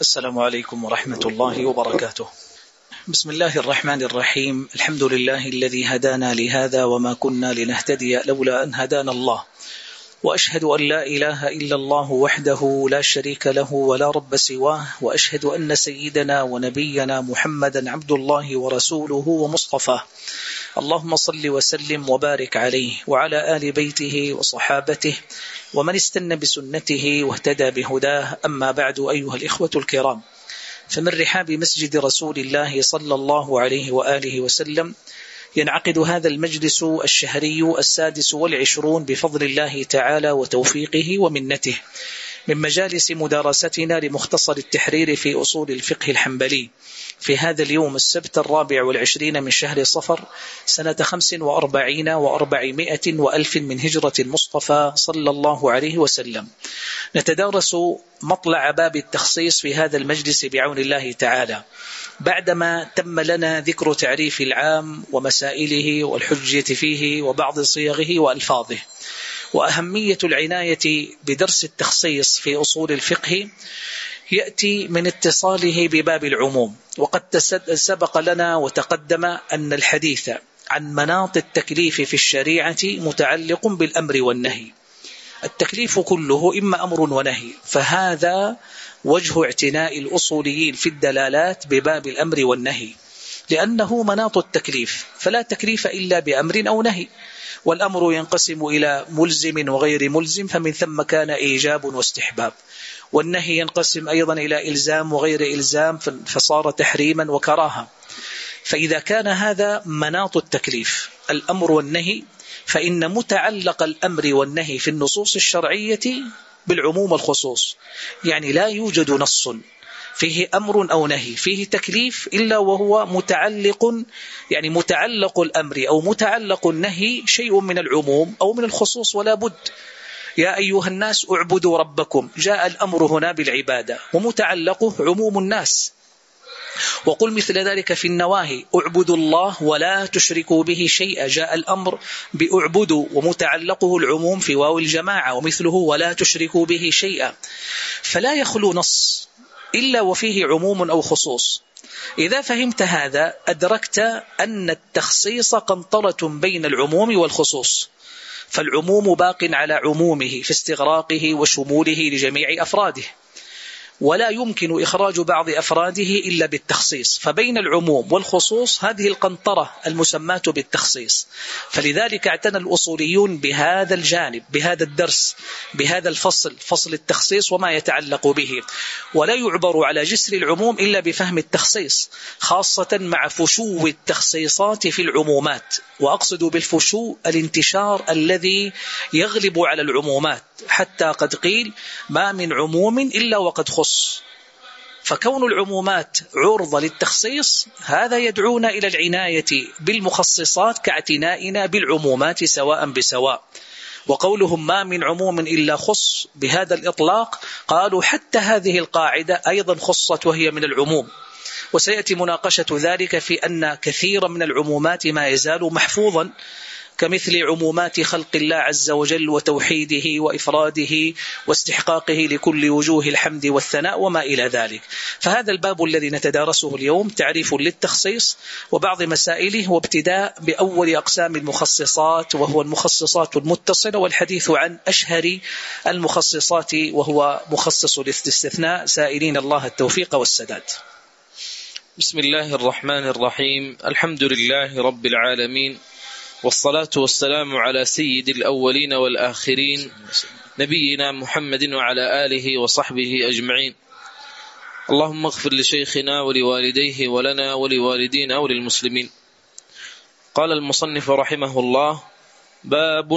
السلام عليكم ورحمة الله وبركاته. بسم الله الرحمن الرحيم. الحمد لله الذي هدانا لهذا وما كنا لنهتدي لولا أن هدانا الله. وأشهد أن لا إله إلا الله وحده لا شريك له ولا رب سواه وأشهد أن سيدنا ونبينا محمدا عبد الله ورسوله ومصطفاه اللهم صل وسلم وبارك عليه وعلى آل بيته وصحابته ومن استنى بسنته واهتدى بهداه. أما بعد أيها الإخوة الكرام فمن رحاب مسجد رسول الله صلى الله عليه وآله وسلم ينعقد هذا المجلس الشهري السادس والعشرون بفضل الله تعالى وتوفيقه ومنته. من مجالس مدارستنا لمختصر التحرير في أصول الفقه الحنبلي. في هذا اليوم السبت الرابع والعشرين من شهر صفر سنة خمس وأربعين وأربعمائة وألف من هجرة المصطفى صلى الله عليه وسلم. نتدارس مطلع باب التخصيص في هذا المجلس بعون الله تعالى. بعدما تم لنا ذكر تعريف العام ومسائله والحجية فيه وبعض صيغه وألفاظه. وأهمية العناية بدرس التخصيص في أصول الفقه يأتي من اتصاله بباب العموم. وقد سبق لنا وتقدم أن الحديث عن مناط التكليف في الشريعة متعلق بالأمر والنهي. التكليف كله إما أمر ونهي فهذا وجه اعتناء الأصوليين في الدلالات بباب الأمر والنهي. لأنه مناط التكليف فلا تكليف إلا بأمر أو نهي. والأمر ينقسم إلى ملزم وغير ملزم فمن ثم كان إيجاب واستحباب. والنهي ينقسم أيضا إلى إلزام وغير إلزام فصار تحريما وكراهة. فإذا كان هذا مناط التكليف الأمر والنهي فإن متعلق الأمر والنهي في النصوص الشرعية بالعموم والخصوص يعني لا يوجد نص فيه أمر أو نهي فيه تكليف إلا وهو متعلق يعني متعلق الأمر أو متعلق النهي شيء من العموم أو من الخصوص ولا بد. يا أيها الناس اعبدوا ربكم. جاء الأمر هنا بالعبادة ومتعلقه عموم الناس. وقل مثل ذلك في النواهي. اعبدوا الله ولا تشركوا به شيئا. جاء الأمر بأعبدوا ومتعلقه العموم في واو الجماعة ومثله ولا تشركوا به شيئا. فلا يخلو نص. إلا وفيه عموم أو خصوص. إذا فهمت هذا أدركت أن التخصيص قنطرة بين العموم والخصوص. فالعموم باق على عمومه في استغراقه وشموله لجميع أفراده. ولا يمكن إخراج بعض أفراده إلا بالتخصيص. فبين العموم والخصوص هذه القنطرة المسماة بالتخصيص. فلذلك اعتنى الأصوليون بهذا الجانب بهذا الدرس بهذا الفصل فصل التخصيص وما يتعلق به. ولا يعبر على جسر العموم إلا بفهم التخصيص خاصة مع فشو التخصيصات في العمومات. وأقصد بالفشو الانتشار الذي يغلب على العمومات. حتى قد قيل ما من عموم إلا وقد خص. فكون العمومات عرضة للتخصيص هذا يدعونا إلى العناية بالمخصصات كاعتنائنا بالعمومات سواء بسواء. وقولهم ما من عموم إلا خص بهذا الإطلاق قالوا حتى هذه القاعدة أيضا خصت وهي من العموم. وسيأتي مناقشة ذلك في أن كثيرا من العمومات ما يزال محفوظا كمثل عمومات خلق الله عز وجل وتوحيده وإفراده واستحقاقه لكل وجوه الحمد والثناء وما إلى ذلك. فهذا الباب الذي نتدارسه اليوم تعريف للتخصيص وبعض مسائله وابتداء بأول أقسام المخصصات وهو المخصصات المتصلة والحديث عن أشهر المخصصات وهو مخصص الاستثناء. سائلين الله التوفيق والسداد. بسم الله الرحمن الرحيم. الحمد لله رب العالمين. والصلاة والسلام على سيد الأولين والآخرين نبينا محمد وعلى آله وصحبه أجمعين. اللهم اغفر لشيخنا ولوالديه ولنا ولوالدينا وللمسلمين. قال المصنف رحمه الله باب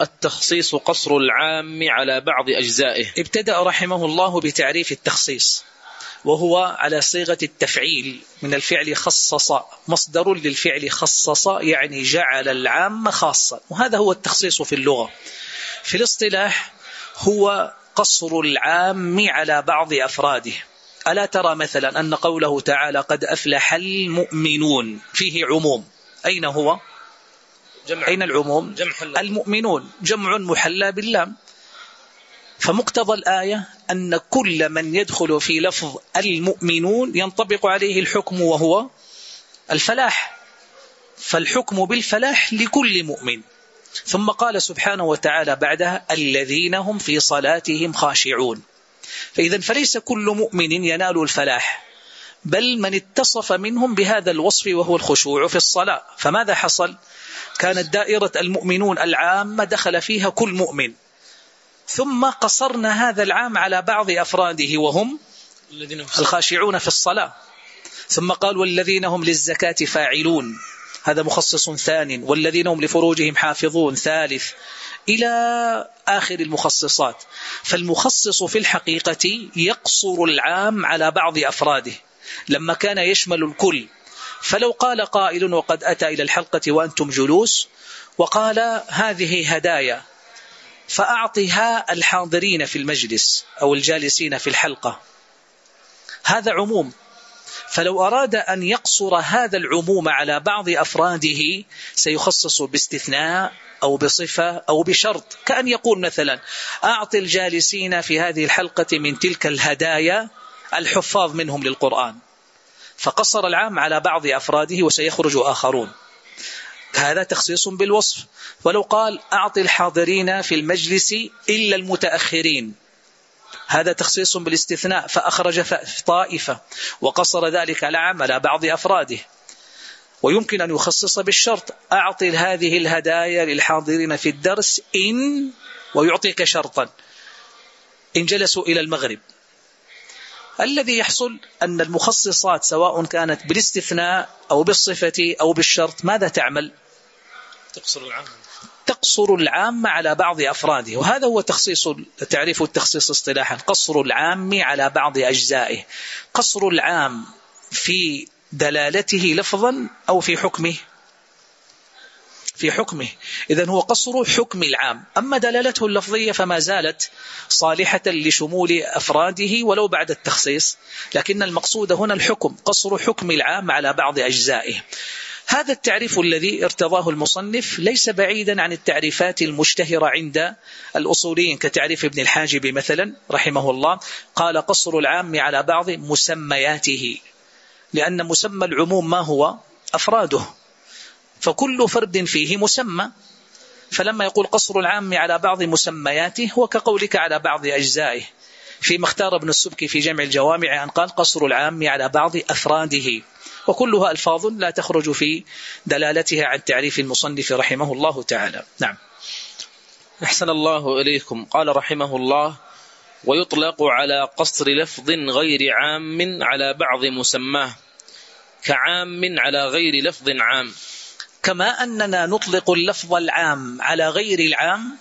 التخصيص قصر العام على بعض أجزائه. ابتدأ رحمه الله بتعريف التخصيص. وهو على صيغة التفعيل. من الفعل خصص مصدر للفعل خصص يعني جعل العام خاصا. وهذا هو التخصيص في اللغة. في الاصطلاح هو قصر العام على بعض أفراده. ألا ترى مثلا أن قوله تعالى قد أفلح المؤمنون؟ فيه عموم. أين هو؟ جمع. أين العموم؟ جمع المؤمنون. جمع محلى باللام. فمقتضى الآية أن كل من يدخل في لفظ المؤمنون ينطبق عليه الحكم وهو الفلاح. فالحكم بالفلاح لكل مؤمن. ثم قال سبحانه وتعالى بعدها الذين هم في صلاتهم خاشعون. فإذا فليس كل مؤمن ينال الفلاح بل من اتصف منهم بهذا الوصف وهو الخشوع في الصلاة. فماذا حصل؟ كانت دائرة المؤمنون العامة دخل فيها كل مؤمن. ثم قصرنا هذا العام على بعض أفراده وهم الخاشعون في الصلاة. ثم قال والذين هم للزكاة فاعلون. هذا مخصص ثان. والذين هم لفروجهم حافظون. ثالث إلى آخر المخصصات. فالمخصص في الحقيقة يقصر العام على بعض أفراده. لما كان يشمل الكل. فلو قال قائل وقد أتى إلى الحلقة وأنتم جلوس وقال هذه هدايا. فأعطها الحاضرين في المجلس أو الجالسين في الحلقة. هذا عموم. فلو أراد أن يقصر هذا العموم على بعض أفراده سيخصص باستثناء أو بصفة أو بشرط. كأن يقول مثلا أعطي الجالسين في هذه الحلقة من تلك الهدايا الحفاظ منهم للقرآن. فقصر العام على بعض أفراده وسيخرج آخرون. هذا تخصيص بالوصف. ولو قال أعطي الحاضرين في المجلس إلا المتأخرين. هذا تخصيص بالاستثناء فأخرج طائفة وقصر ذلك على بعض أفراده. ويمكن أن يخصص بالشرط أعطي هذه الهدايا للحاضرين في الدرس إن ويعطيك شرطا. إن جلسوا إلى المغرب. الذي يحصل أن المخصصات سواء كانت بالاستثناء أو بالصفة أو بالشرط ماذا تعمل؟ تقصر العام. تقصر العام على بعض أفراده وهذا هو تخصيص تعريف التخصيص اصطلاحا قصر العام على بعض أجزائه. قصر العام في دلالته لفظا أو في حكمه؟ في حكمه. إذا هو قصر حكم العام. أما دلالته اللفظية فما زالت صالحة لشمول أفراده ولو بعد التخصيص. لكن المقصود هنا الحكم قصر حكم العام على بعض أجزائه. هذا التعريف الذي ارتضاه المصنف ليس بعيدا عن التعريفات المشتهرة عند الأصوليين كتعريف ابن الحاجب مثلا رحمه الله. قال قصر العام على بعض مسمياته لأن مسمى العموم ما هو؟ أفراده. فكل فرد فيه مسمى. فلما يقول قصر العام على بعض مسمياته هو كقولك على بعض أجزائه. فيما اختار ابن السبكي في جمع الجوامع أن قال قصر العام على بعض أفراده. وكلها ألفاظ لا تخرج في دلالتها عن تعريف المصنف رحمه الله تعالى. نعم. أحسن الله إليكم. قال رحمه الله ويطلق على قصر لفظ غير عام على بعض مسماه كعام على غير لفظ عام. كما أننا نطلق اللفظ العام على غير العام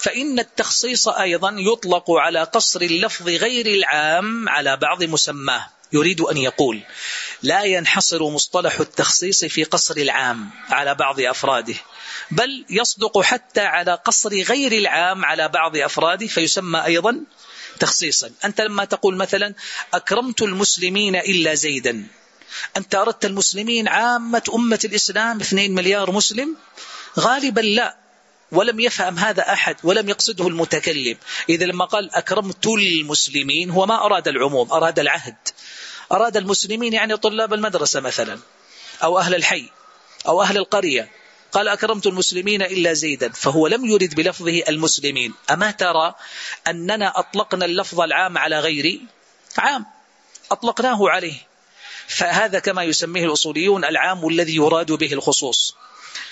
فإن التخصيص أيضا يطلق على قصر اللفظ غير العام على بعض مسماه. يريد أن يقول لا ينحصر مصطلح التخصيص في قصر العام على بعض أفراده بل يصدق حتى على قصر غير العام على بعض أفراده فيسمى أيضا تخصيصا. أنت لما تقول مثلا أكرمت المسلمين إلا زيدا أنت أردت المسلمين عامة أمة الإسلام 2 مليار مسلم؟ غالبا لا. ولم يفهم هذا أحد ولم يقصده المتكلم. إذا لما قال أكرمت المسلمين هو ما أراد العموم أراد العهد. أراد المسلمين يعني طلاب المدرسة مثلا أو أهل الحي أو أهل القرية. قال أكرمت المسلمين إلا زيدا فهو لم يرد بلفظه المسلمين. أما ترى أننا أطلقنا اللفظ العام على غير عام. أطلقناه عليه. فهذا كما يسميه الأصوليون العام الذي يراد به الخصوص.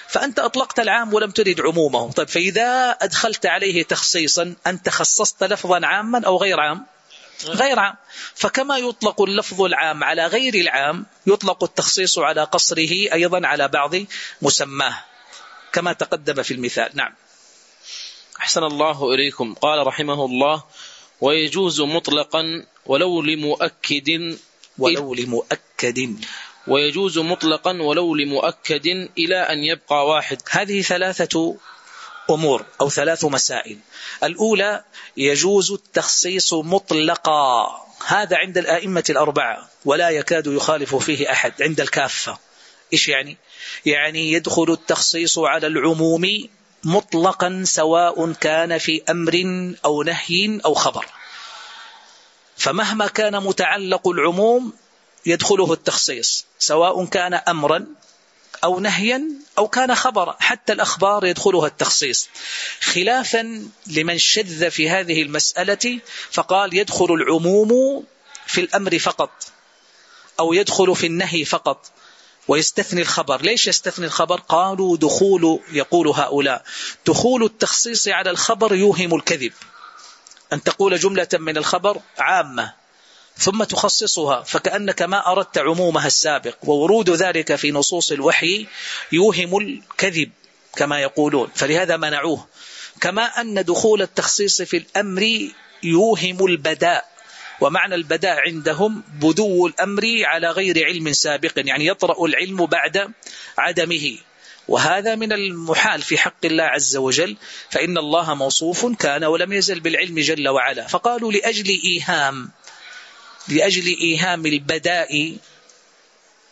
فأنت أطلقت العام ولم ترد عمومه طيب فإذا أدخلت عليه تخصيصا أنت خصصت لفظا عاما أو غير عام؟ غير عام. فكما يطلق اللفظ العام على غير العام يطلق التخصيص على قصره أيضا على بعض مسماه كما تقدم في المثال. نعم. أحسن الله إليكم. قال رحمه الله ويجوز مطلقا ولو لمؤكد ولو لمؤكد. ويجوز مطلقا ولو لمؤكد إلى أن يبقى واحد. هذه ثلاثة أمور أو ثلاث مسائل. الأولى يجوز التخصيص مطلقا. هذا عند الآئمة الأربعة ولا يكاد يخالف فيه أحد عند الكافة. إيش يعني؟ يعني يدخل التخصيص على العموم مطلقا سواء كان في أمر أو نهي أو خبر. فمهما كان متعلق العموم يدخله التخصيص سواء كان أمرا أو نهيا أو كان خبرا حتى الأخبار يدخلها التخصيص. خلافا لمن شذ في هذه المسألة فقال يدخل العموم في الأمر فقط أو يدخل في النهي فقط ويستثني الخبر. ليش يستثني الخبر؟ قالوا دخول يقول هؤلاء دخول التخصيص على الخبر يوهم الكذب. أن تقول جملة من الخبر عامة ثم تخصصها فكأنك ما أردت عمومها السابق وورود ذلك في نصوص الوحي يوهم الكذب كما يقولون فلهذا منعوه. كما أن دخول التخصيص في الأمر يوهم البداء ومعنى البداء عندهم بدو الأمر على غير علم سابق يعني يطرأ العلم بعد عدمه. وهذا من المحال في حق الله عز وجل فإن الله موصوف كان ولم يزل بالعلم جل وعلا. فقالوا لأجل إيهام لأجل إيهام البداء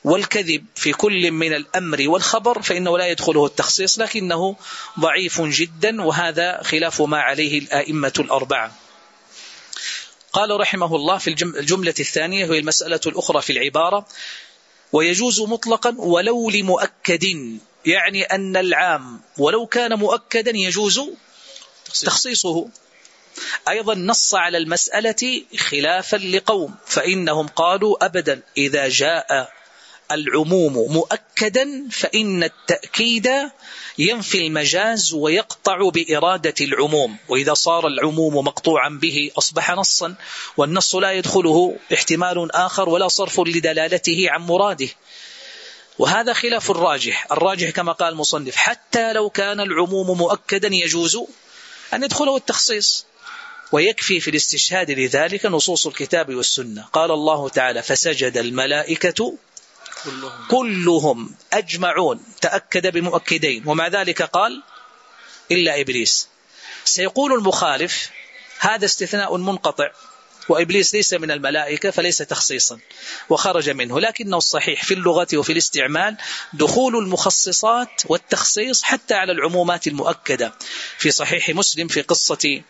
والكذب في كل من الأمر والخبر فإنه لا يدخله التخصيص لكنه ضعيف جدا وهذا خلاف ما عليه الآئمة الأربعة. قال رحمه الله في الجملة الثانية وهي المسألة الأخرى في العبارة ويجوز مطلقا ولو لمؤكد. يعني أن العام ولو كان مؤكدا يجوز تخصيصه. أيضا نص على المسألة خلافا لقوم فإنهم قالوا أبدا إذا جاء العموم مؤكدا فإن التأكيد ينفي المجاز ويقطع بإرادة العموم وإذا صار العموم مقطوعا به أصبح نصا والنص لا يدخله احتمال آخر ولا صرف لدلالته عن مراده. وهذا خلاف الراجح. الراجح كما قال المصنف حتى لو كان العموم مؤكدا يجوز أن يدخله التخصيص. ويكفي في الاستشهاد لذلك نصوص الكتاب والسنة. قال الله تعالى فسجد الملائكة كلهم, كلهم. أجمعون. تأكد بمؤكدين. ومع ذلك قال إلا إبليس. سيقول المخالف هذا استثناء منقطع. وإبليس ليس من الملائكة فليس تخصيصا وخرج منه. لكنه الصحيح في اللغة وفي الاستعمال دخول المخصصات والتخصيص حتى على العمومات المؤكدة. في صحيح مسلم في قصة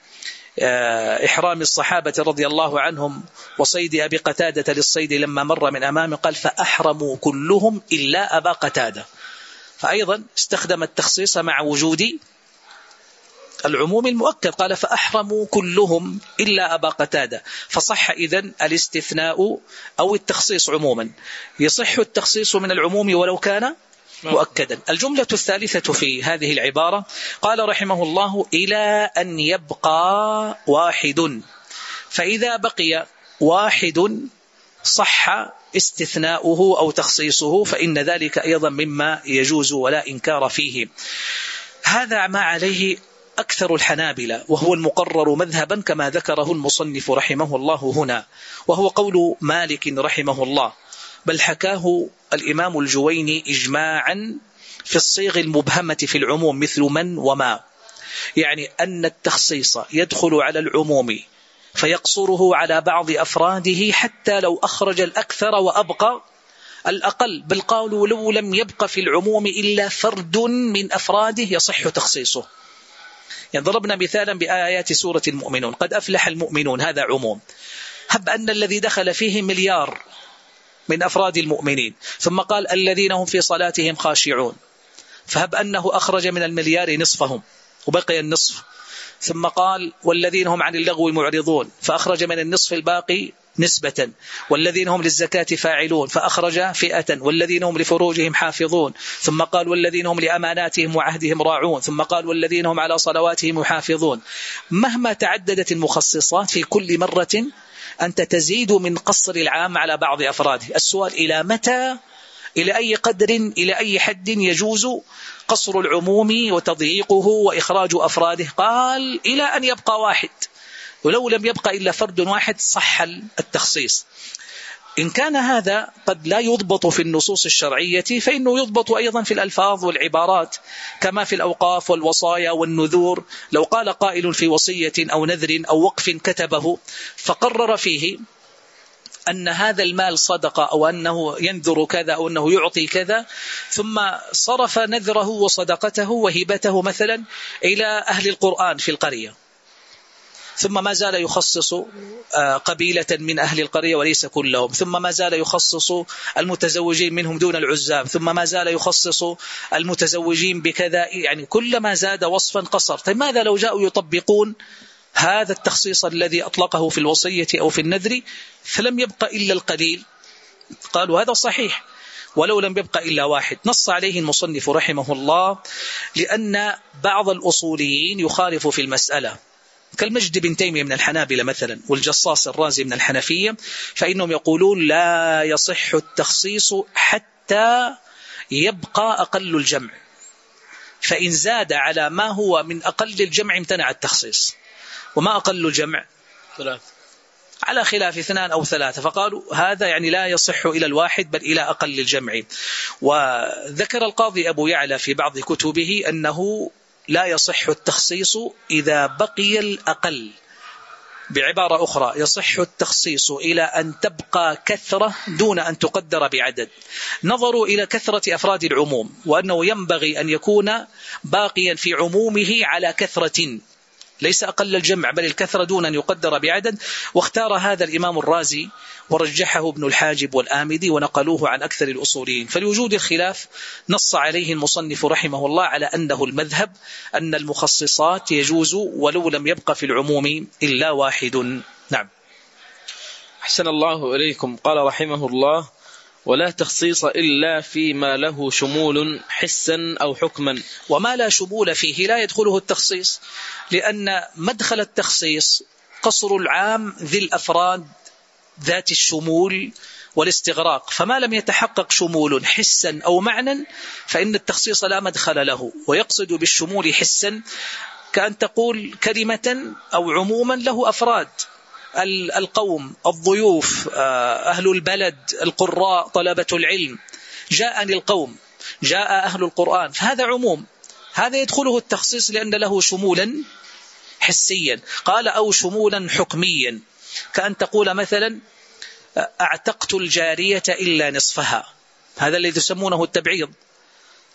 آه، إحرام الصحابة رضي الله عنهم وصيد أبي قتادة للصيد لما مر من أمامه قال فأحرموا كلهم إلا أبا قتادة. فأيضا استخدم التخصيص مع وجود العموم المؤكد قال فأحرموا كلهم إلا أبا قتادة. فصح إذن الاستثناء أو التخصيص عموما. يصح التخصيص من العموم ولو كان مؤكدا. الجملة الثالثة في هذه العبارة قال رحمه الله إلى أن يبقى واحد. فإذا بقي واحد صح استثناؤه أو تخصيصه فإن ذلك أيضا مما يجوز ولا إنكار فيه. هذا ما عليه أكثر الحنابلة وهو المقرر مذهبا كما ذكره المصنف رحمه الله هنا وهو قول مالك رحمه الله بل حكاه الإمام الجويني إجماعا في الصيغ المبهمة في العموم مثل من وما. يعني أن التخصيص يدخل على العموم فيقصره على بعض أفراده حتى لو أخرج الأكثر وأبقى الأقل. بل قالوا لو لم يبق في العموم إلا فرد من أفراده يصح تخصيصه. يعني ضربنا مثالا بآيات سورة المؤمنون. قد أفلح المؤمنون. هذا عموم. هب أن الذي دخل فيه مليار من أفراد المؤمنين. ثم قال الذين هم في صلاتهم خاشعون. فهب أنه أخرج من المليار نصفهم. وبقي النصف. ثم قال والذين هم عن اللغو معرضون. فأخرج من النصف الباقي نسبة. والذين هم للزكاة فاعلون فأخرج فئة. والذين هم لفروجهم حافظون. ثم قال والذين هم لأماناتهم وعهدهم راعون. ثم قال والذين هم على صلواتهم محافظون مهما تعددت المخصصات في كل مرة أنت تزيد من قصر العام على بعض أفراده. السؤال إلى متى؟ إلى أي قدر؟ إلى أي حد يجوز قصر العموم وتضييقه وإخراج أفراده؟ قال إلى أن يبقى واحد. ولو لم يبقى إلا فرد واحد صح التخصيص. إن كان هذا قد لا يضبط في النصوص الشرعية فإنه يضبط أيضا في الألفاظ والعبارات كما في الأوقاف والوصايا والنذور. لو قال قائل في وصية أو نذر أو وقف كتبه فقرر فيه أن هذا المال صدقة أو أنه ينذر كذا أو أنه يعطي كذا ثم صرف نذره وصدقته وهبته مثلا إلى أهل القرآن في القرية. ثم ما زال يخصص آه، قبيلة من أهل القرية وليس كلهم. ثم ما زال يخصص المتزوجين منهم دون العزاب ثم ما زال يخصص المتزوجين بكذا يعني كلما زاد وصفا قصر. طيب ماذا لو جاءوا يطبقون هذا التخصيص الذي أطلقه في الوصية أو في النذر؟ فلم يبق إلا القليل. قالوا هذا صحيح ولو لم يبق إلا واحد. نص عليه المصنف رحمه الله لأن بعض الأصوليين يخالف في المسألة. كالمجد بن تيمية من الحنابلة مثلا والجصاص الرازي من الحنفية فإنهم يقولون لا يصح التخصيص حتى يبقى أقل الجمع. فإن زاد على ما هو من أقل الجمع امتنع التخصيص. وما أقل الجمع؟ ثلاث على خلاف اثنان أو ثلاثة. فقالوا هذا يعني لا يصح إلى الواحد بل إلى أقل الجمع. وذكر القاضي أبو يعلى في بعض كتبه أنه لا يصح التخصيص إذا بقي الأقل. بعبارة أخرى يصح التخصيص إلى أن تبقى كثرة دون أن تقدر بعدد. نظروا إلى كثرة أفراد العموم وأنه ينبغي أن يكون باقيا في عمومه على كثرة ليس أقل الجمع بل الكثرة دون أن يقدر بعدد. واختار هذا الإمام الرازي ورجحه ابن الحاجب والآمدي ونقلوه عن أكثر الأصوليين. فلوجود الخلاف نص عليه المصنف رحمه الله على أنه المذهب أن المخصصات يجوز ولو لم يبق في العموم إلا واحد. نعم. أحسن الله إليكم. قال رحمه الله ولا تخصيص إلا فيما له شمول حسا أو حكما. وما لا شمول فيه لا يدخله التخصيص لأن مدخل التخصيص قصر العام ذي الأفراد ذات الشمول والاستغراق. فما لم يتحقق شمول حسا أو معنى فإن التخصيص لا مدخل له ويقصد بالشمول حسا كأن تقول كلمة أو عموما له أفراد. القوم الضيوف آه، أهل البلد القراء طلبة العلم جاءني القوم جاء أهل القرآن. فهذا عموم. هذا يدخله التخصيص لأن له شمولا حسيا. قال أو شمولا حكميا. كأن تقول مثلا أعتقت الجارية إلا نصفها. هذا الذي يسمونه التبعيض.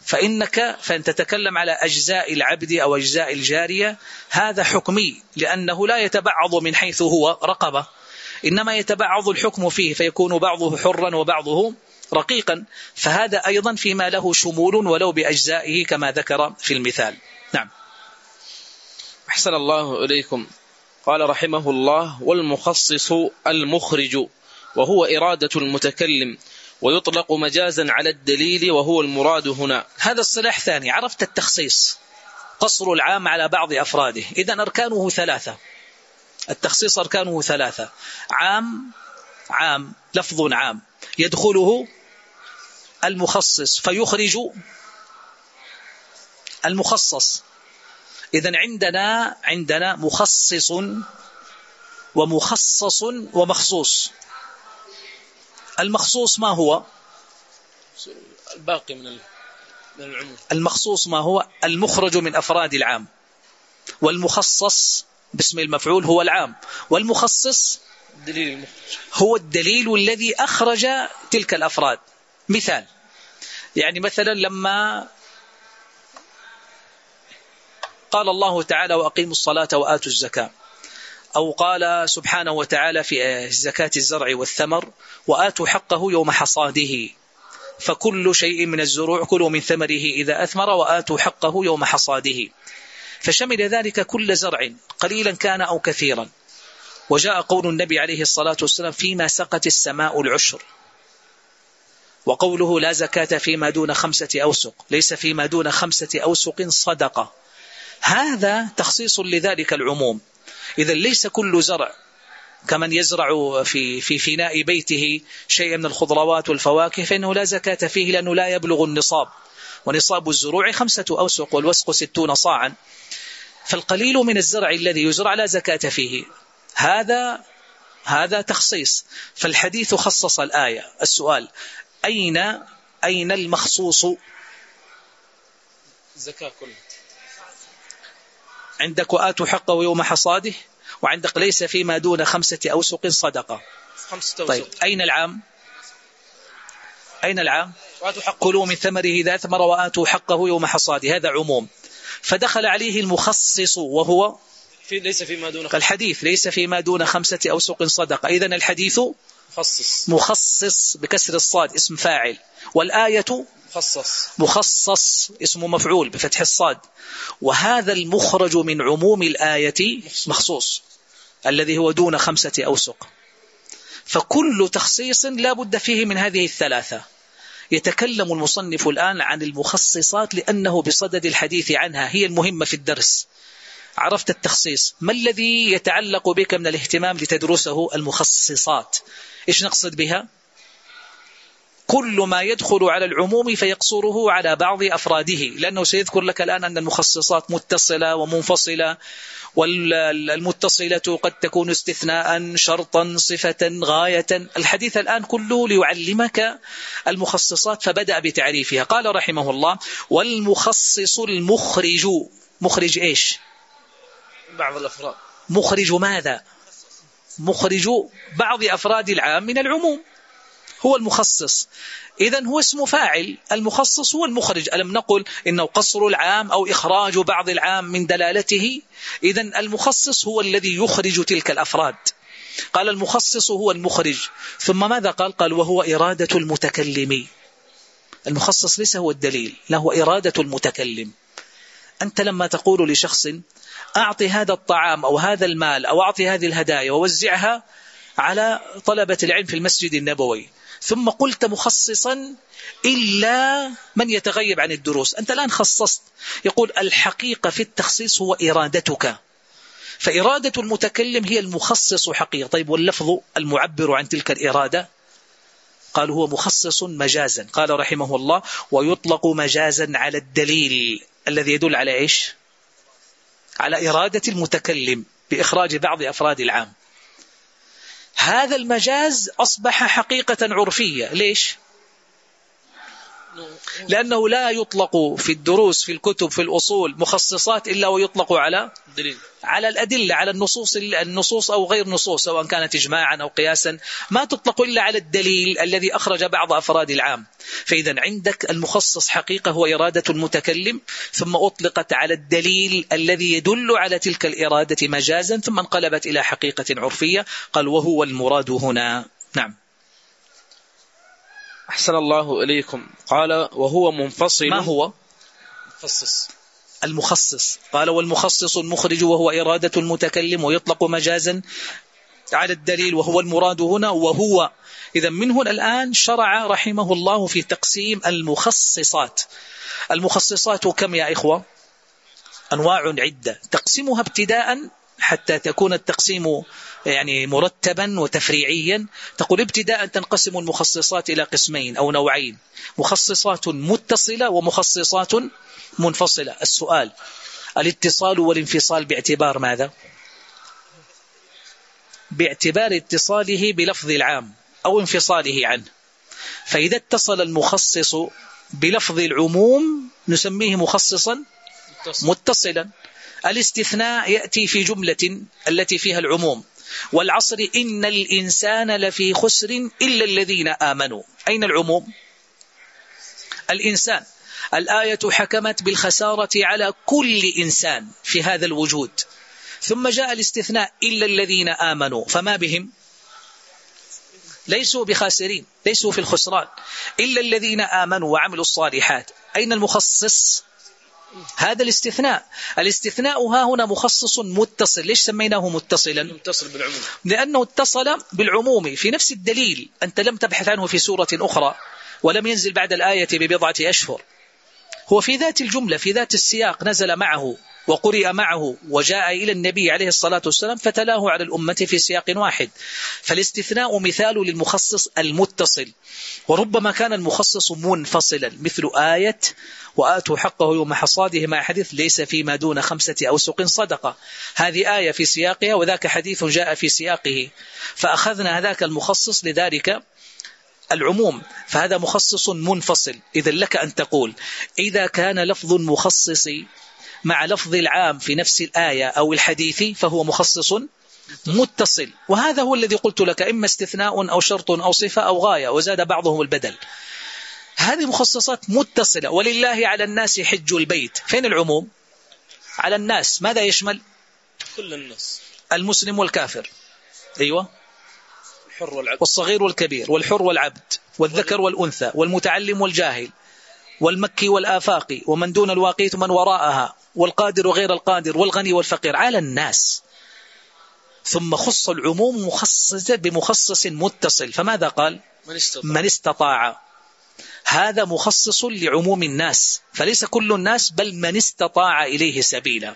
فإنك فإن تتكلم على أجزاء العبد أو أجزاء الجارية هذا حكمي لأنه لا يتبعض من حيث هو رقبة. إنما يتبعض الحكم فيه فيكون بعضه حرا وبعضه رقيقا. فهذا أيضا فيما له شمول ولو بأجزائه كما ذكر في المثال. نعم. أحسن الله إليكم. قال رحمه الله والمخصص المخرج وهو إرادة المتكلم. ويطلق مجازا على الدليل وهو المراد هنا. هذا الصلاح ثاني. عرفت التخصيص. قصر العام على بعض أفراده. إذا أركانه ثلاثة. التخصيص أركانه ثلاثة. عام عام لفظ عام. يدخله المخصص فيخرج المخصص. إذا عندنا عندنا مخصص ومخصص ومخصوص. المخصوص ما هو؟ الباقي من العموم المخصوص ما هو؟ المخرج من أفراد العام. والمخصص باسم المفعول هو العام. والمخصص دليل هو الدليل الذي أخرج تلك الأفراد. مثال. يعني مثلا لما قال الله تعالى وأقيموا الصلاة وآتوا الزكاة. أو قال سبحانه وتعالى في زكاة الزرع والثمر وآتوا حقه يوم حصاده. فكل شيء من الزروع كلوا من ثمره إذا أثمر وآتوا حقه يوم حصاده. فشمل ذلك كل زرع قليلا كان أو كثيرا. وجاء قول النبي عليه الصلاة والسلام فيما سقت السماء العشر. وقوله لا زكاة فيما دون خمسة أوسق ليس فيما دون خمسة أوسق صدقة. هذا تخصيص لذلك العموم. إذا ليس كل زرع كمن يزرع في في فناء بيته شيئا من الخضروات والفواكه فإنه لا زكاة فيه لأنه لا يبلغ النصاب. ونصاب الزروع خمسة أوسق والوسق ستون صاعا. فالقليل من الزرع الذي يزرع لا زكاة فيه. هذا هذا تخصيص. فالحديث خصص الآية. السؤال أين أين المخصوص؟ الزكاة كلها. عندك وآتوا حقه يوم حصاده وعندك ليس فيما دون خمسة أوسق صدقة. خمسة أوسق. طيب أين العام؟ أين العام؟ كلوا من ثمره إذا أثمر وآتوا حقه يوم حصاده. هذا عموم. فدخل عليه المخصص وهو في ليس فيما دون الحديث ليس فيما دون خمسة أوسق صدقة. إذن الحديث مخصص. مخصص بكسر الصاد اسم فاعل. والآية مخصص. مخصص اسم مفعول بفتح الصاد. وهذا المخرج من عموم الآية مخصوص الذي هو دون خمسة أوسق. فكل تخصيص لا بد فيه من هذه الثلاثة. يتكلم المصنف الآن عن المخصصات لأنه بصدد الحديث عنها هي المهمة في الدرس. عرفت التخصيص. ما الذي يتعلق بك من الاهتمام لتدرسه المخصصات؟ إيش نقصد بها؟ كل ما يدخل على العموم فيقصره على بعض أفراده لأنه سيذكر لك الآن أن المخصصات متصلة ومنفصلة والمتصلة قد تكون استثناء شرطا صفة غاية. الحديث الآن كله ليعلمك المخصصات فبدأ بتعريفها. قال رحمه الله والمخصص المخرج. مخرج إيش؟ بعض الأفراد. مخرج ماذا؟ مخرج بعض أفراد العام من العموم. هو المخصص. إذا هو اسم فاعل. المخصص هو المخرج. ألم نقل إنه قصر العام أو إخراج بعض العام من دلالته؟ إذا المخصص هو الذي يخرج تلك الأفراد. قال المخصص هو المخرج. ثم ماذا قال؟ قال وهو إرادة المتكلم. المخصص ليس هو الدليل لا هو إرادة المتكلم. أنت لما تقول لشخص أعطي هذا الطعام أو هذا المال أو أعطي هذه الهدايا ووزعها على طلبة العلم في المسجد النبوي ثم قلت مخصصا إلا من يتغيب عن الدروس. أنت الآن خصصت. يقول الحقيقة في التخصيص هو إرادتك. فإرادة المتكلم هي المخصص حقيقة. طيب واللفظ المعبر عن تلك الإرادة؟ قال هو مخصص مجازا. قال رحمه الله ويطلق مجازا على الدليل الذي يدل على إيش؟ على إرادة المتكلم بإخراج بعض أفراد العام. هذا المجاز أصبح حقيقة عرفية. ليش؟ لأنه لا يطلق في الدروس في الكتب في الأصول مخصصات إلا ويطلق على دليل. على الأدلة على النصوص النصوص أو غير نصوص سواء كانت إجماعا أو قياسا. ما تطلق إلا على الدليل الذي أخرج بعض أفراد العام. فإذا عندك المخصص حقيقة هو إرادة المتكلم ثم أطلقت على الدليل الذي يدل على تلك الإرادة مجازا ثم انقلبت إلى حقيقة عرفية. قال وهو المراد هنا. نعم. أحسن الله إليكم. قال وهو منفصل. ما هو؟ مخصص. المخصص. قال والمخصص المخرج وهو إرادة المتكلم ويطلق مجازا على الدليل وهو المراد هنا وهو. إذا من هنا الآن شرع رحمه الله في تقسيم المخصصات. المخصصات كم يا إخوة؟ أنواع عدة. تقسمها ابتداء حتى تكون التقسيم يعني مرتبا وتفريعيا تقول ابتداء تنقسم المخصصات إلى قسمين أو نوعين مخصصات متصلة ومخصصات منفصلة. السؤال الاتصال والانفصال باعتبار ماذا؟ باعتبار اتصاله بلفظ العام أو انفصاله عنه. فإذا اتصل المخصص بلفظ العموم نسميه مخصصا متصلا. الاستثناء يأتي في جملة التي فيها العموم. والعصر إن الإنسان لفي خسر إلا الذين آمنوا. أين العموم؟ الإنسان. الآية حكمت بالخسارة على كل إنسان في هذا الوجود. ثم جاء الاستثناء إلا الذين آمنوا. فما بهم؟ ليسوا بخاسرين ليسوا في الخسران. إلا الذين آمنوا وعملوا الصالحات. أين المخصص؟ هذا الاستثناء. الاستثناء ها هنا مخصص متصل. ليش سميناه متصلا؟ متصل بالعموم. لأنه اتصل بالعموم في نفس الدليل. أنت لم تبحث عنه في سورة أخرى ولم ينزل بعد الآية ببضعة أشهر. هو في ذات الجملة في ذات السياق نزل معه. وقرئ معه وجاء إلى النبي عليه الصلاة والسلام فتلاه على الأمة في سياق واحد. فالاستثناء مثال للمخصص المتصل. وربما كان المخصص منفصلا مثل آية وآتوا حقه يوم حصاده مع حديث ليس فيما دون خمسة أوسق صدقة. هذه آية في سياقها وذاك حديث جاء في سياقه. فأخذنا هذاك المخصص لذلك العموم. فهذا مخصص منفصل. إذا لك أن تقول إذا كان لفظ المخصص مع لفظ العام في نفس الآية أو الحديث فهو مخصص متصل. وهذا هو الذي قلت لك إما استثناء أو شرط أو صفة أو غاية وزاد بعضهم البدل. هذه مخصصات متصلة. ولله على الناس حج البيت. فين العموم؟ على الناس. ماذا يشمل؟ كل الناس. المسلم والكافر. أيوة. الحر والعبد. والصغير والكبير. والحر والعبد. والذكر والأنثى. والمتعلم والجاهل. والمكي والآفاقي. ومن دون الواقيت من وراءها. والقادر وغير القادر والغني والفقير على الناس. ثم خص العموم مخصص بمخصص متصل. فماذا قال؟ من استطاع, من استطاع. هذا مخصص لعموم الناس. فليس كل الناس بل من استطاع إليه سبيلا.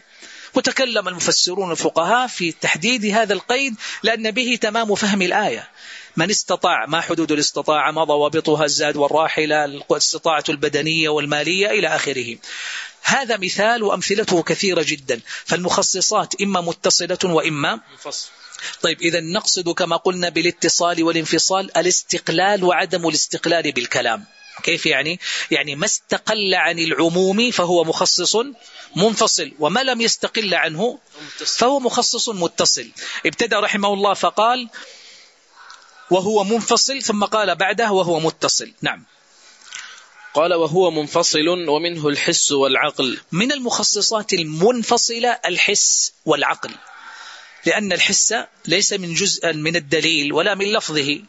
وتكلم المفسرون الفقهاء في تحديد هذا القيد لأن به تمام فهم الآية. من استطاع ما حدود الاستطاعة ما ضوابطها الزاد والراحلة الاستطاعة البدنية والمالية إلى آخره. هذا مثال وأمثلته كثيرة جدا. فالمخصصات إما متصلة وإما منفصل. طيب إذا نقصد كما قلنا بالاتصال والانفصال الاستقلال وعدم الاستقلال بالكلام. كيف يعني؟ يعني ما استقل عن العموم فهو مخصص منفصل وما لم يستقل عنه فهو مخصص متصل. ابتدى رحمه الله فقال وهو منفصل ثم قال بعده وهو متصل. نعم. قال وهو منفصل ومنه الحس والعقل. من المخصصات المنفصلة الحس والعقل. لأن الحس ليس من جزء من الدليل ولا من لفظه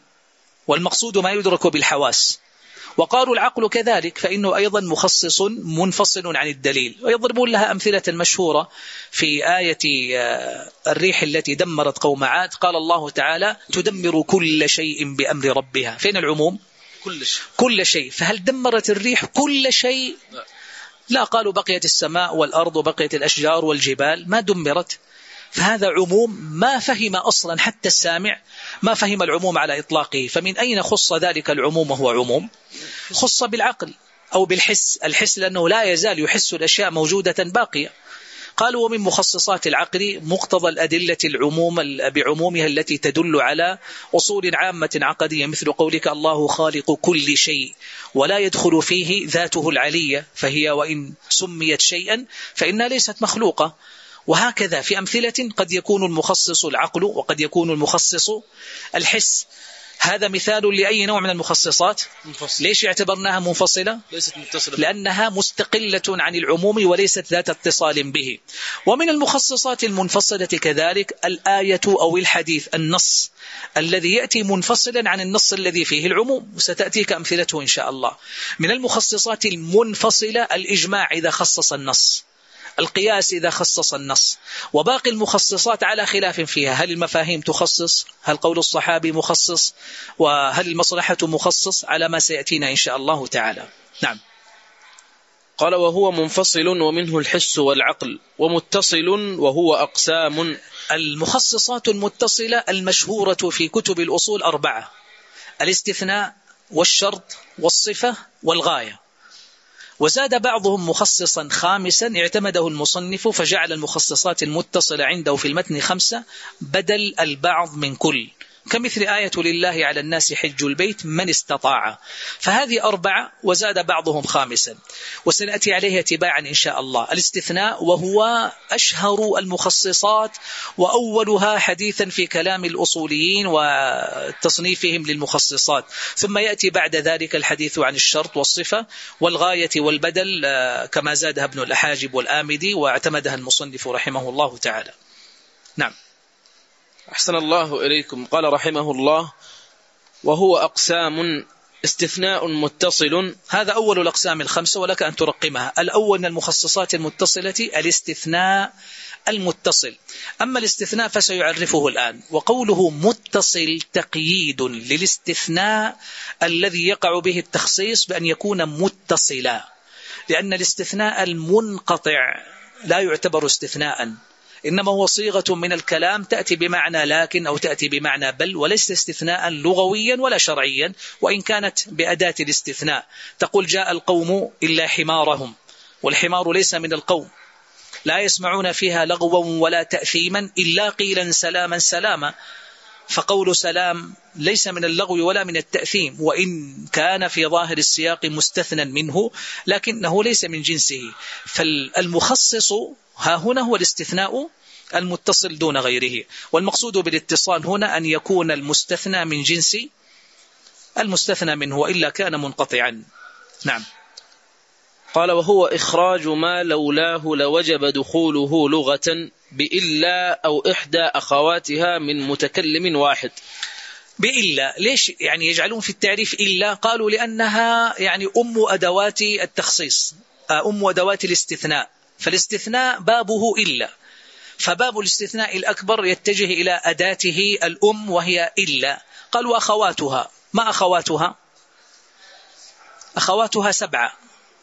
والمقصود ما يدرك بالحواس. وقالوا العقل كذلك فإنه أيضا مخصص منفصل عن الدليل. ويضربون لها أمثلة مشهورة في آية آه، الريح التي دمرت قوم عاد. قال الله تعالى تدمر كل شيء بأمر ربها. فين العموم؟ كل شيء. كل شيء. فهل دمرت الريح كل شيء؟ لا. لا قالوا بقيت السماء والأرض وبقيت الأشجار والجبال ما دمرت. فهذا عموم ما فهم أصلا حتى السامع ما فهم العموم على إطلاقه. فمن أين خص ذلك العموم وهو عموم؟ خص بالعقل أو بالحس. الحس لأنه لا يزال يحس الأشياء موجودة باقية. قالوا ومن مخصصات العقل مقتضى الأدلة العموم بعمومها التي تدل على أصول عامة عقدية مثل قولك الله خالق كل شيء ولا يدخل فيه ذاته العلية فهي وإن سميت شيئا فإنها ليست مخلوقة. وهكذا في أمثلة قد يكون المخصص العقل وقد يكون المخصص الحس. هذا مثال لأي نوع من المخصصات؟ منفصل. ليش اعتبرناها منفصلة؟ ليست متصلة لأنها مستقلة عن العموم وليست ذات اتصال به. ومن المخصصات المنفصلة كذلك الآية أو الحديث النص الذي يأتي منفصلا عن النص الذي فيه العموم. وستأتيك أمثلته إن شاء الله. من المخصصات المنفصلة الإجماع إذا خصص النص. القياس إذا خصص النص. وباقي المخصصات على خلاف فيها. هل المفاهيم تخصص؟ هل قول الصحابي مخصص؟ وهل المصلحة مخصص؟ على ما سيأتينا إن شاء الله تعالى. نعم. قال وهو منفصل ومنه الحس والعقل ومتصل وهو أقسام. المخصصات المتصلة المشهورة في كتب الأصول أربعة الاستثناء والشرط والصفة والغاية. وزاد بعضهم مخصصا خامسا اعتمده المصنف فجعل المخصصات المتصلة عنده في المتن خمسة بدل البعض من كل. كمثل آية لله على الناس حج البيت من استطاع. فهذه أربعة وزاد بعضهم خامسا. وسنأتي عليها تباعا إن شاء الله. الاستثناء وهو أشهر المخصصات وأولها حديثا في كلام الأصوليين وتصنيفهم للمخصصات. ثم يأتي بعد ذلك الحديث عن الشرط والصفة والغاية والبدل آه، كما زادها ابن الأحاجب والآمدي واعتمدها المصنف رحمه الله تعالى. نعم. أحسن الله إليكم. قال رحمه الله وهو أقسام استثناء متصل. هذا أول الأقسام الخمسة ولك أن ترقمها. الأول من المخصصات المتصلة الاستثناء المتصل. أما الاستثناء فسيعرفه الآن. وقوله متصل تقييد للاستثناء الذي يقع به التخصيص بأن يكون متصلا. لأن الاستثناء المنقطع لا يعتبر استثناء. إنما هو صيغة من الكلام تأتي بمعنى لكن أو تأتي بمعنى بل وليس استثناء لغويا ولا شرعيا وإن كانت بأداة الاستثناء. تقول جاء القوم إلا حمارهم والحمار ليس من القوم. لا يسمعون فيها لغوا ولا تأثيما إلا قيلا سلاما سلاما. فقول سلام ليس من اللغو ولا من التأثيم وإن كان في ظاهر السياق مستثنى منه لكنه ليس من جنسه. فالمخصص ها هنا هو الاستثناء المتصل دون غيره. والمقصود بالاتصال هنا أن يكون المستثنى من جنس المستثنى منه وإلا كان منقطعا. نعم. قال وهو إخراج ما لولاه لوجب دخوله لغة بإلا أو إحدى أخواتها من متكلم واحد. بإلا ليش يعني يجعلون في التعريف إلا؟ قالوا لأنها يعني أم أدوات التخصيص آه، أم أدوات الاستثناء. فالاستثناء بابه إلا. فباب الاستثناء الأكبر يتجه إلى أداته الأم وهي إلا. قال وأخواتها ما أخواتها؟ أخواتها سبعة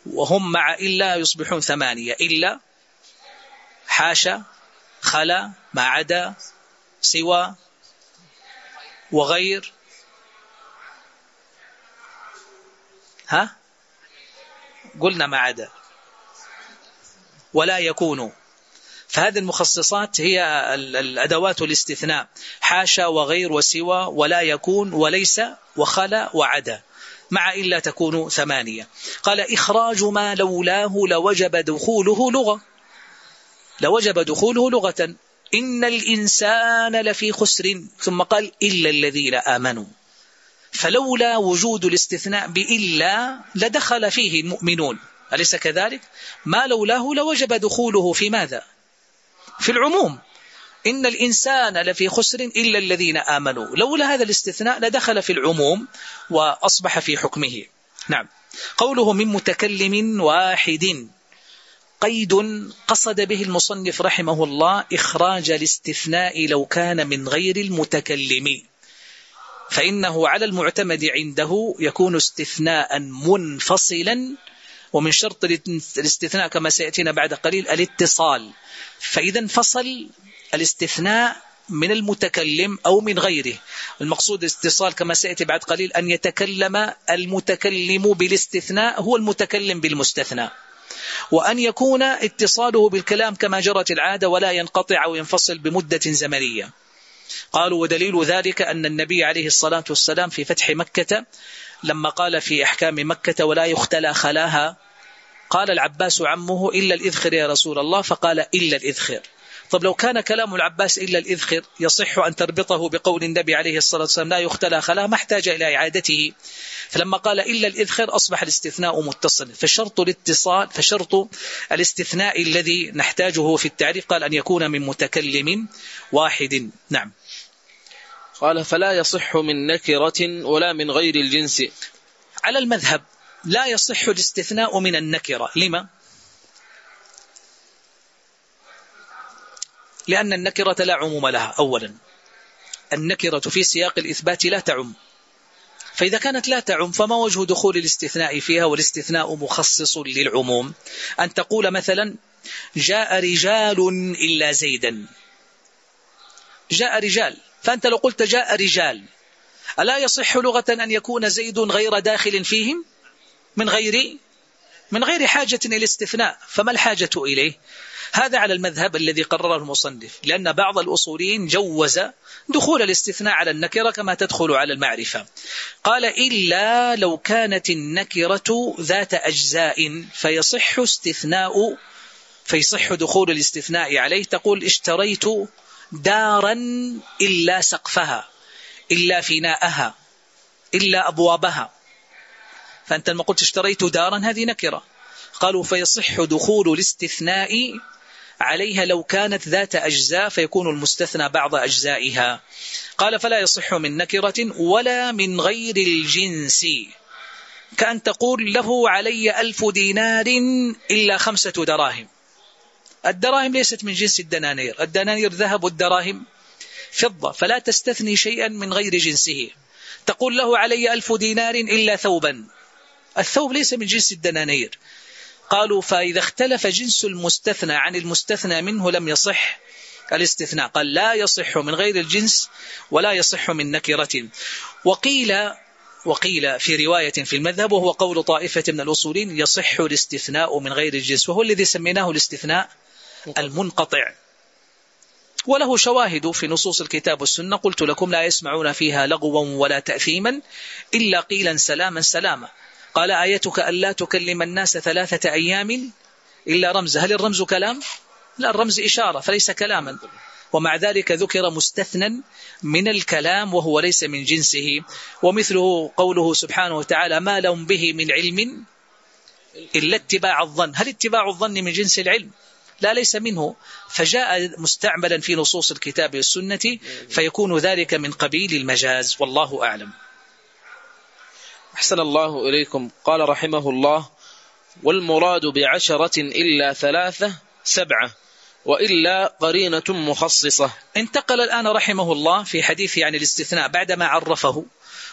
وهم مع إلا يصبحون ثمانية. إلا حاشا خلا ما عدا سوى وغير. ها؟ قلنا ما عدا. ولا يكون. فهذه المخصصات هي الأدوات الاستثناء. حاشا وغير وسوى ولا يكون وليس وخلا وعدا. مع إلا تكون ثمانية. قال إخراج ما لولاه لوجب دخوله لغة. لوجب دخوله لغة. إن الإنسان لفي خسر. ثم قال إلا الذين آمنوا. فلولا وجود الاستثناء بإلا لدخل فيه المؤمنون. أليس كذلك؟ ما لولاه لوجب دخوله في ماذا؟ في العموم. إن الإنسان لفي خسر إلا الذين آمنوا. لولا هذا الاستثناء لدخل في العموم وأصبح في حكمه. نعم. قوله من متكلم واحد. قيد قصد به المصنف رحمه الله إخراج الاستثناء لو كان من غير المتكلم. فإنه على المعتمد عنده يكون استثناء منفصلا ومن شرط الاستثناء كما سيأتينا بعد قليل الاتصال. فإذا انفصل الاستثناء من المتكلم أو من غيره. المقصود الاتصال كما سيأتي بعد قليل أن يتكلم المتكلم بالاستثناء هو المتكلم بالمستثنى. وأن يكون اتصاله بالكلام كما جرت العادة ولا ينقطع أو ينفصل بمدة زمنية. قالوا ودليل ذلك أن النبي عليه الصلاة والسلام في فتح مكة لما قال في أحكام مكة ولا يختلى خلاها قال العباس عمه إلا الإذخر يا رسول الله فقال إلا الإذخر. طب لو كان كلام العباس إلا الإذخر يصح أن تربطه بقول النبي عليه الصلاة والسلام لا يختلى خلاه ما احتاج إلى إعادته. فلما قال إلا الإذخر أصبح الاستثناء متصل فشرط الاتصال فشرط الاستثناء الذي نحتاجه في التعريف قال أن يكون من متكلم واحد. نعم. قال فلا يصح من نكرة ولا من غير الجنس. على المذهب لا يصح الاستثناء من النكرة. لما؟ لأن النكرة لا عموم لها أولا. النكرة في سياق الإثبات لا تعم. فإذا كانت لا تعم فما وجه دخول الاستثناء فيها؟ والاستثناء مخصص للعموم. أن تقول مثلا جاء رجال إلا زيدا. جاء رجال. فأنت لو قلت جاء رجال ألا يصح لغة أن يكون زيد غير داخل فيهم؟ من غير من غير حاجة إلى الاستثناء. فما الحاجة إليه؟ هذا على المذهب الذي قرره المصنف لأن بعض الأصوليين جوز دخول الاستثناء على النكرة كما تدخل على المعرفة. قال إلا لو كانت النكرة ذات أجزاء فيصح استثناء فيصح دخول الاستثناء عليه. تقول اشتريت دارا إلا سقفها إلا فناءها إلا أبوابها. فأنت لما قلت اشتريت دارا هذه نكرة. قالوا فيصح دخول الاستثناء عليها لو كانت ذات أجزاء فيكون المستثنى بعض أجزائها. قال فلا يصح من نكرة ولا من غير الجنس. كأن تقول له علي ألف دينار إلا خمسة دراهم. الدراهم ليست من جنس الدنانير. الدنانير ذهب والدراهم فضة. فلا تستثني شيئا من غير جنسه. تقول له علي ألف دينار إلا ثوبا. الثوب ليس من جنس الدنانير. قالوا فإذا اختلف جنس المستثنى عن المستثنى منه لم يصح الاستثناء. قال لا يصح من غير الجنس ولا يصح من نكرة. وقيل وقيل في رواية في المذهب وهو قول طائفة من الأصولين يصح الاستثناء من غير الجنس وهو الذي سميناه الاستثناء المنقطع. وله شواهد في نصوص الكتاب والسنة قلت لكم لا يسمعون فيها لغوا ولا تأثيما إلا قيلا سلاما سلاما. قال آيتك ألا تكلم الناس ثلاثة أيام إلا رمز. هل الرمز كلام؟ لا الرمز إشارة فليس كلاما. ومع ذلك ذكر مستثنى من الكلام وهو ليس من جنسه. ومثله قوله سبحانه وتعالى ما لهم به من علم إلا اتباع الظن. هل اتباع الظن من جنس العلم؟ لا ليس منه. فجاء مستعملا في نصوص الكتاب والسنة فيكون ذلك من قبيل المجاز. والله أعلم. أحسن الله إليكم. قال رحمه الله والمراد بعشرة إلا ثلاثة سبعة وإلا قرينة مخصصة. انتقل الآن رحمه الله في حديث عن الاستثناء بعدما عرفه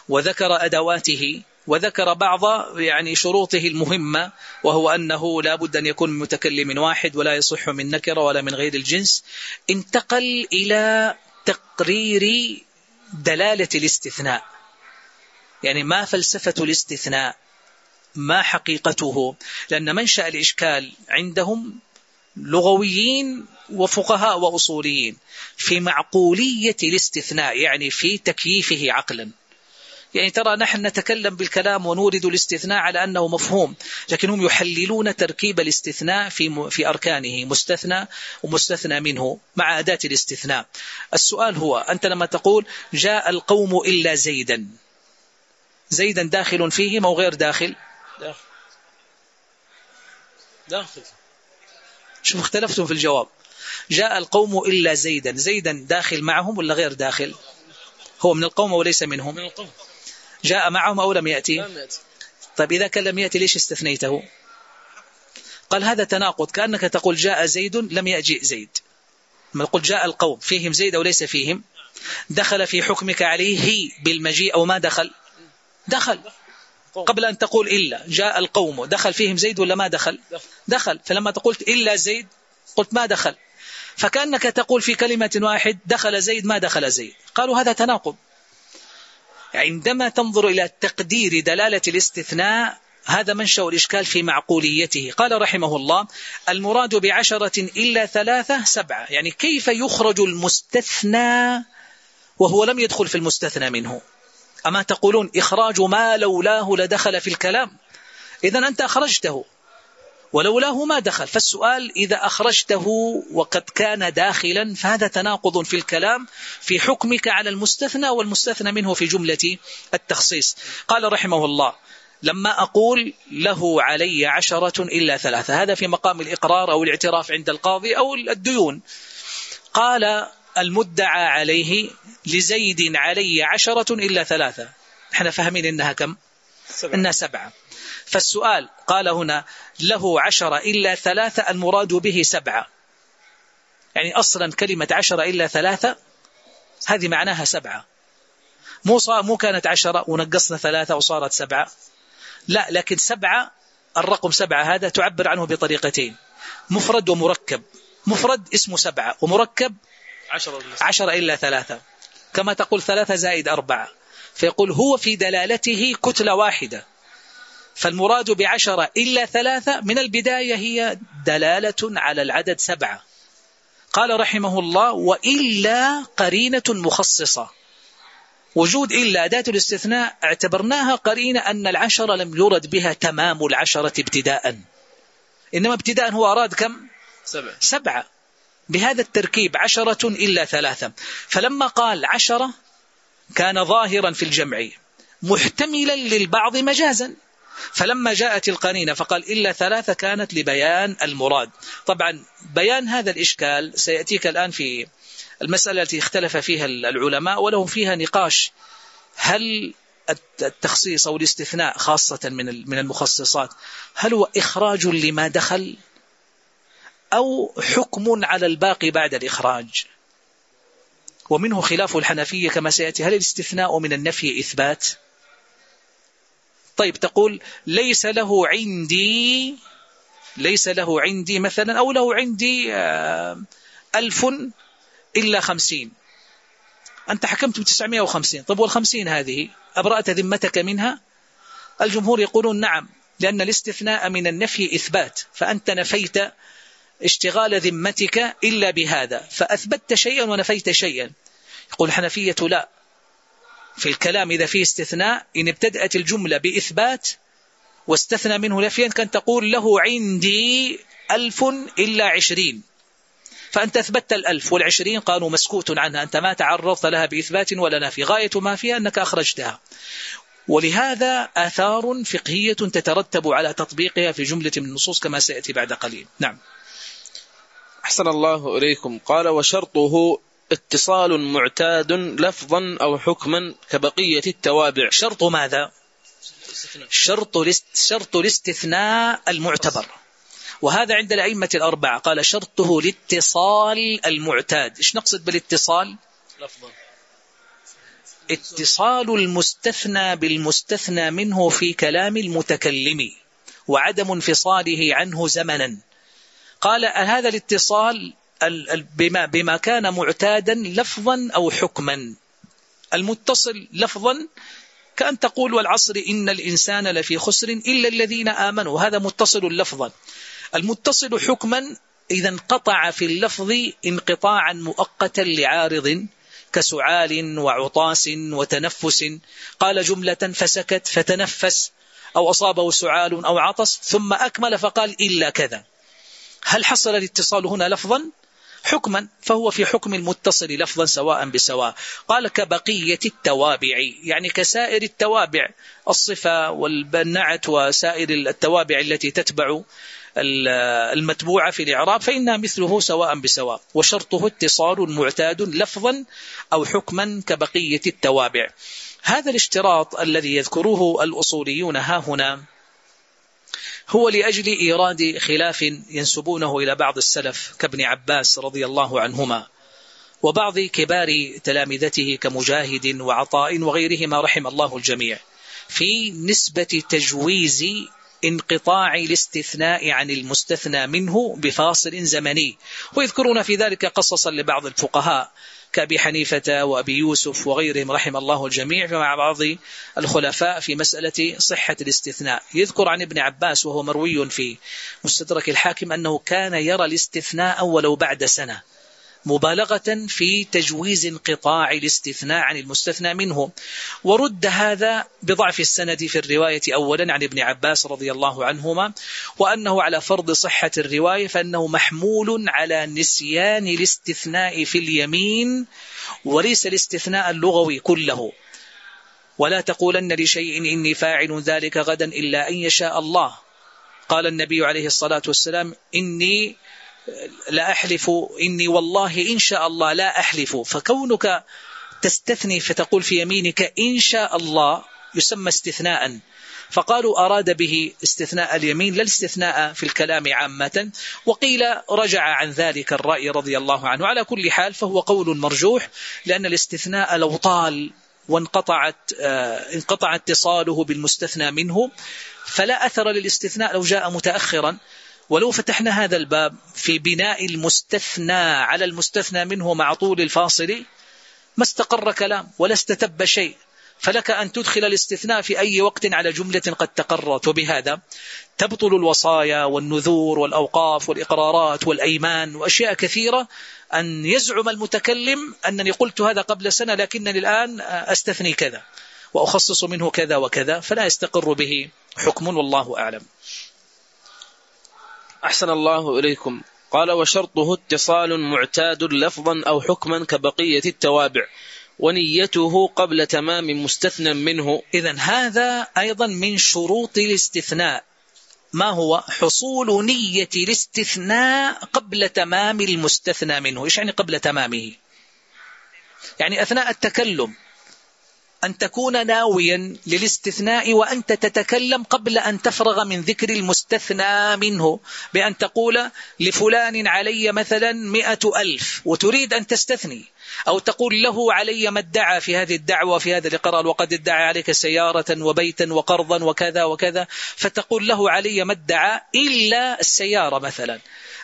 وذكر أدواته وذكر بعض يعني شروطه المهمة وهو أنه لا بد أن يكون من متكلم واحد ولا يصح من نكرة ولا من غير الجنس. انتقل إلى تقرير دلالة الاستثناء. يعني ما فلسفة الاستثناء ما حقيقته لأن منشأ الإشكال عندهم لغويين وفقهاء وأصوليين في معقولية الاستثناء يعني في تكييفه عقلا. يعني ترى نحن نتكلم بالكلام ونورد الاستثناء على أنه مفهوم لكن هم يحللون تركيب الاستثناء في في أركانه مستثنى ومستثنى منه مع أداة الاستثناء. السؤال هو أنت لما تقول جاء القوم إلا زيدا زيدا داخل فيهم أو غير داخل. داخل. داخل شوف اختلفتم في الجواب. جاء القوم إلا زيدا. زيدا داخل معهم ولا غير داخل؟ هو من القوم وليس منهم؟ من القوم. جاء معهم أو لم يأتي؟ لم يأتي. طيب إذا كان لم يأتي ليش استثنيته؟ قال هذا تناقض. كأنك تقول جاء زيد لم يأجئ زيد. ما قل جاء القوم. فيهم زيد أو ليس فيهم؟ دخل في حكمك عليه بالمجيء أو ما دخل؟ دخل. قبل أن تقول إلا جاء القوم. دخل فيهم زيد ولا ما دخل. دخل. فلما تقولت إلا زيد قلت ما دخل. فكأنك تقول في كلمة واحد دخل زيد ما دخل زيد. قالوا هذا تناقض. عندما تنظر إلى تقدير دلالة الاستثناء هذا منشأ الإشكال في معقوليته. قال رحمه الله المراد بعشرة إلا ثلاثة سبعة. يعني كيف يخرج المستثنى وهو لم يدخل في المستثنى منه؟ أما تقولون إخراج ما لولاه لدخل في الكلام؟ إذا أنت أخرجته. ولولاه ما دخل. فالسؤال إذا أخرجته وقد كان داخلا فهذا تناقض في الكلام في حكمك على المستثنى والمستثنى منه في جملة التخصيص. قال رحمه الله لما أقول له علي عشرة إلا ثلاثة. هذا في مقام الإقرار أو الاعتراف عند القاضي أو الديون. قال المدعى عليه لزيد علي عشرة إلا ثلاثة. إحنا فاهمين إنها كم؟ سبعة. إنها سبعة. فالسؤال قال هنا له عشرة إلا ثلاثة المراد به سبعة. يعني أصلا كلمة عشرة إلا ثلاثة هذه معناها سبعة. مو صار مو كانت عشرة ونقصنا ثلاثة وصارت سبعة. لا لكن سبعة الرقم سبعة هذا تعبر عنه بطريقتين. مفرد ومركب. مفرد اسمه سبعة ومركب عشرة, عشرة إلا ثلاثة. كما تقول ثلاثة زائد أربعة. فيقول هو في دلالته كتلة واحدة. فالمراد بعشرة إلا ثلاثة من البداية هي دلالة على العدد سبعة. قال رحمه الله وإلا قرينة مخصصة. وجود إلا أداة الاستثناء اعتبرناها قرينة أن العشرة لم يرد بها تمام العشرة ابتداء. إنما ابتداء هو أراد كم؟ سبعة, سبعة. بهذا التركيب عشرة إلا ثلاثة. فلما قال عشرة كان ظاهرا في الجمع محتملا للبعض مجازا. فلما جاءت القرينة فقال إلا ثلاثة كانت لبيان المراد. طبعا بيان هذا الإشكال سيأتيك الآن في المسألة التي اختلف فيها العلماء ولهم فيها نقاش. هل التخصيص أو الاستثناء خاصة من المخصصات هل هو إخراج لما دخل؟ أو حكم على الباقي بعد الإخراج. ومنه خلاف الحنفية كما سيأتي هل الاستثناء من النفي إثبات؟ طيب تقول ليس له عندي ليس له عندي مثلا أو له عندي آه، ألف إلا خمسين. أنت حكمت بتسعمائة وخمسين. طيب والخمسين هذه أبرأت ذمتك منها؟ الجمهور يقولون نعم لأن الاستثناء من النفي إثبات فأنت نفيت اشتغال ذمتك إلا بهذا. فأثبتت شيئا ونفيت شيئا. يقول الحنفية لا. في الكلام إذا فيه استثناء إن ابتدأت الجملة بإثبات واستثنى منه نفيا كان تقول له عندي ألف إلا عشرين. فأنت أثبتت الألف والعشرين قالوا مسكوت عنها. أنت ما تعرضت لها بإثبات ولا نفي. غاية ما فيها أنك أخرجتها. ولهذا آثار فقهية تترتب على تطبيقها في جملة من النصوص كما سيأتي بعد قليل. نعم. أحسن الله إليكم. قال وشرطه اتصال معتاد لفظا أو حكما كبقية التوابع. شرط ماذا؟ شرط شرط الاستثناء المعتبر. وهذا عند الأئمة الأربعة. قال شرطه الاتصال المعتاد. إيش نقصد بالاتصال؟ لفظا. اتصال المستثنى بالمستثنى منه في كلام المتكلم وعدم انفصاله عنه زمنا. قال هذا الاتصال بما, بما كان معتادا لفظا أو حكما. المتصل لفظا كأن تقول والعصر إن الإنسان لفي خسر إلا الذين آمنوا. هذا متصل لفظا. المتصل حكما إذا انقطع في اللفظ انقطاعا مؤقتا لعارض كسعال وعطاس وتنفس. قال جملة فسكت فتنفس أو أصابه سعال أو عطس ثم أكمل فقال إلا كذا. هل حصل الاتصال هنا لفظا؟ حكما فهو في حكم المتصل لفظا سواء بسواء. قال كبقية التوابع يعني كسائر التوابع الصفة والبنعت وسائر التوابع التي تتبع المتبوعة في الإعراب فإنها مثله سواء بسواء. وشرطه اتصال معتاد لفظا أو حكما كبقية التوابع. هذا الاشتراط الذي يذكره الأصوليون ها هنا هو لأجل إيراد خلاف ينسبونه إلى بعض السلف كابن عباس رضي الله عنهما وبعض كبار تلامذته كمجاهد وعطاء وغيرهما رحم الله الجميع. في نسبة تجويز انقطاع الاستثناء عن المستثنى منه بفاصل زمني ويذكرون في ذلك قصصا لبعض الفقهاء. كأبي حنيفة وأبي يوسف وغيرهم رحم الله الجميع مع بعض الخلفاء في مسألة صحة الاستثناء. يذكر عن ابن عباس وهو مروي في مستدرك الحاكم أنه كان يرى الاستثناء ولو بعد سنة. مبالغة في تجويز انقطاع الاستثناء عن المستثنى منه. ورد هذا بضعف السند في الرواية أولا عن ابن عباس رضي الله عنهما وأنه على فرض صحة الرواية فأنه محمول على نسيان الاستثناء في اليمين وليس الاستثناء اللغوي كله. ولا تقولن لشيء إني فاعل ذلك غدا إلا أن يشاء الله. قال النبي عليه الصلاة والسلام إني لا أحلف إني والله إن شاء الله لا أحلف. فكونك تستثني فتقول في يمينك إن شاء الله يسمى استثناء. فقالوا أراد به استثناء اليمين لا الاستثناء في الكلام عامة. وقيل رجع عن ذلك الرأي رضي الله عنه. على كل حال فهو قول مرجوح لأن الاستثناء لو طال وانقطعت آه انقطع اتصاله بالمستثنى منه فلا أثر للاستثناء لو جاء متأخرا. ولو فتحنا هذا الباب في بناء المستثنى على المستثنى منه مع طول الفاصل ما استقر كلام ولا استتب شيء. فلك أن تدخل الاستثناء في أي وقت على جملة قد تقررت. وبهذا تبطل الوصايا والنذور والأوقاف والإقرارات والأيمان وأشياء كثيرة. أن يزعم المتكلم أنني قلت هذا قبل سنة لكنني الآن أستثني كذا وأخصص منه كذا وكذا فلا يستقر به حكم والله أعلم. أحسن الله إليكم. قال وشرطه اتصال معتاد لفظا أو حكما كبقية التوابع ونيته قبل تمام مستثنى منه. إذا هذا أيضا من شروط الاستثناء. ما هو؟ حصول نية الاستثناء قبل تمام المستثنى منه. إيش يعني قبل تمامه؟ يعني أثناء التكلم. أن تكون ناويا للاستثناء وأنت تتكلم قبل أن تفرغ من ذكر المستثنى منه بأن تقول لفلان علي مثلا مئة ألف وتريد أن تستثني أو تقول له علي ما ادعى في هذه الدعوة في هذا الإقرار وقد ادعى عليك سيارة وبيتا وقرضا وكذا وكذا فتقول له علي ما ادعى إلا السيارة مثلا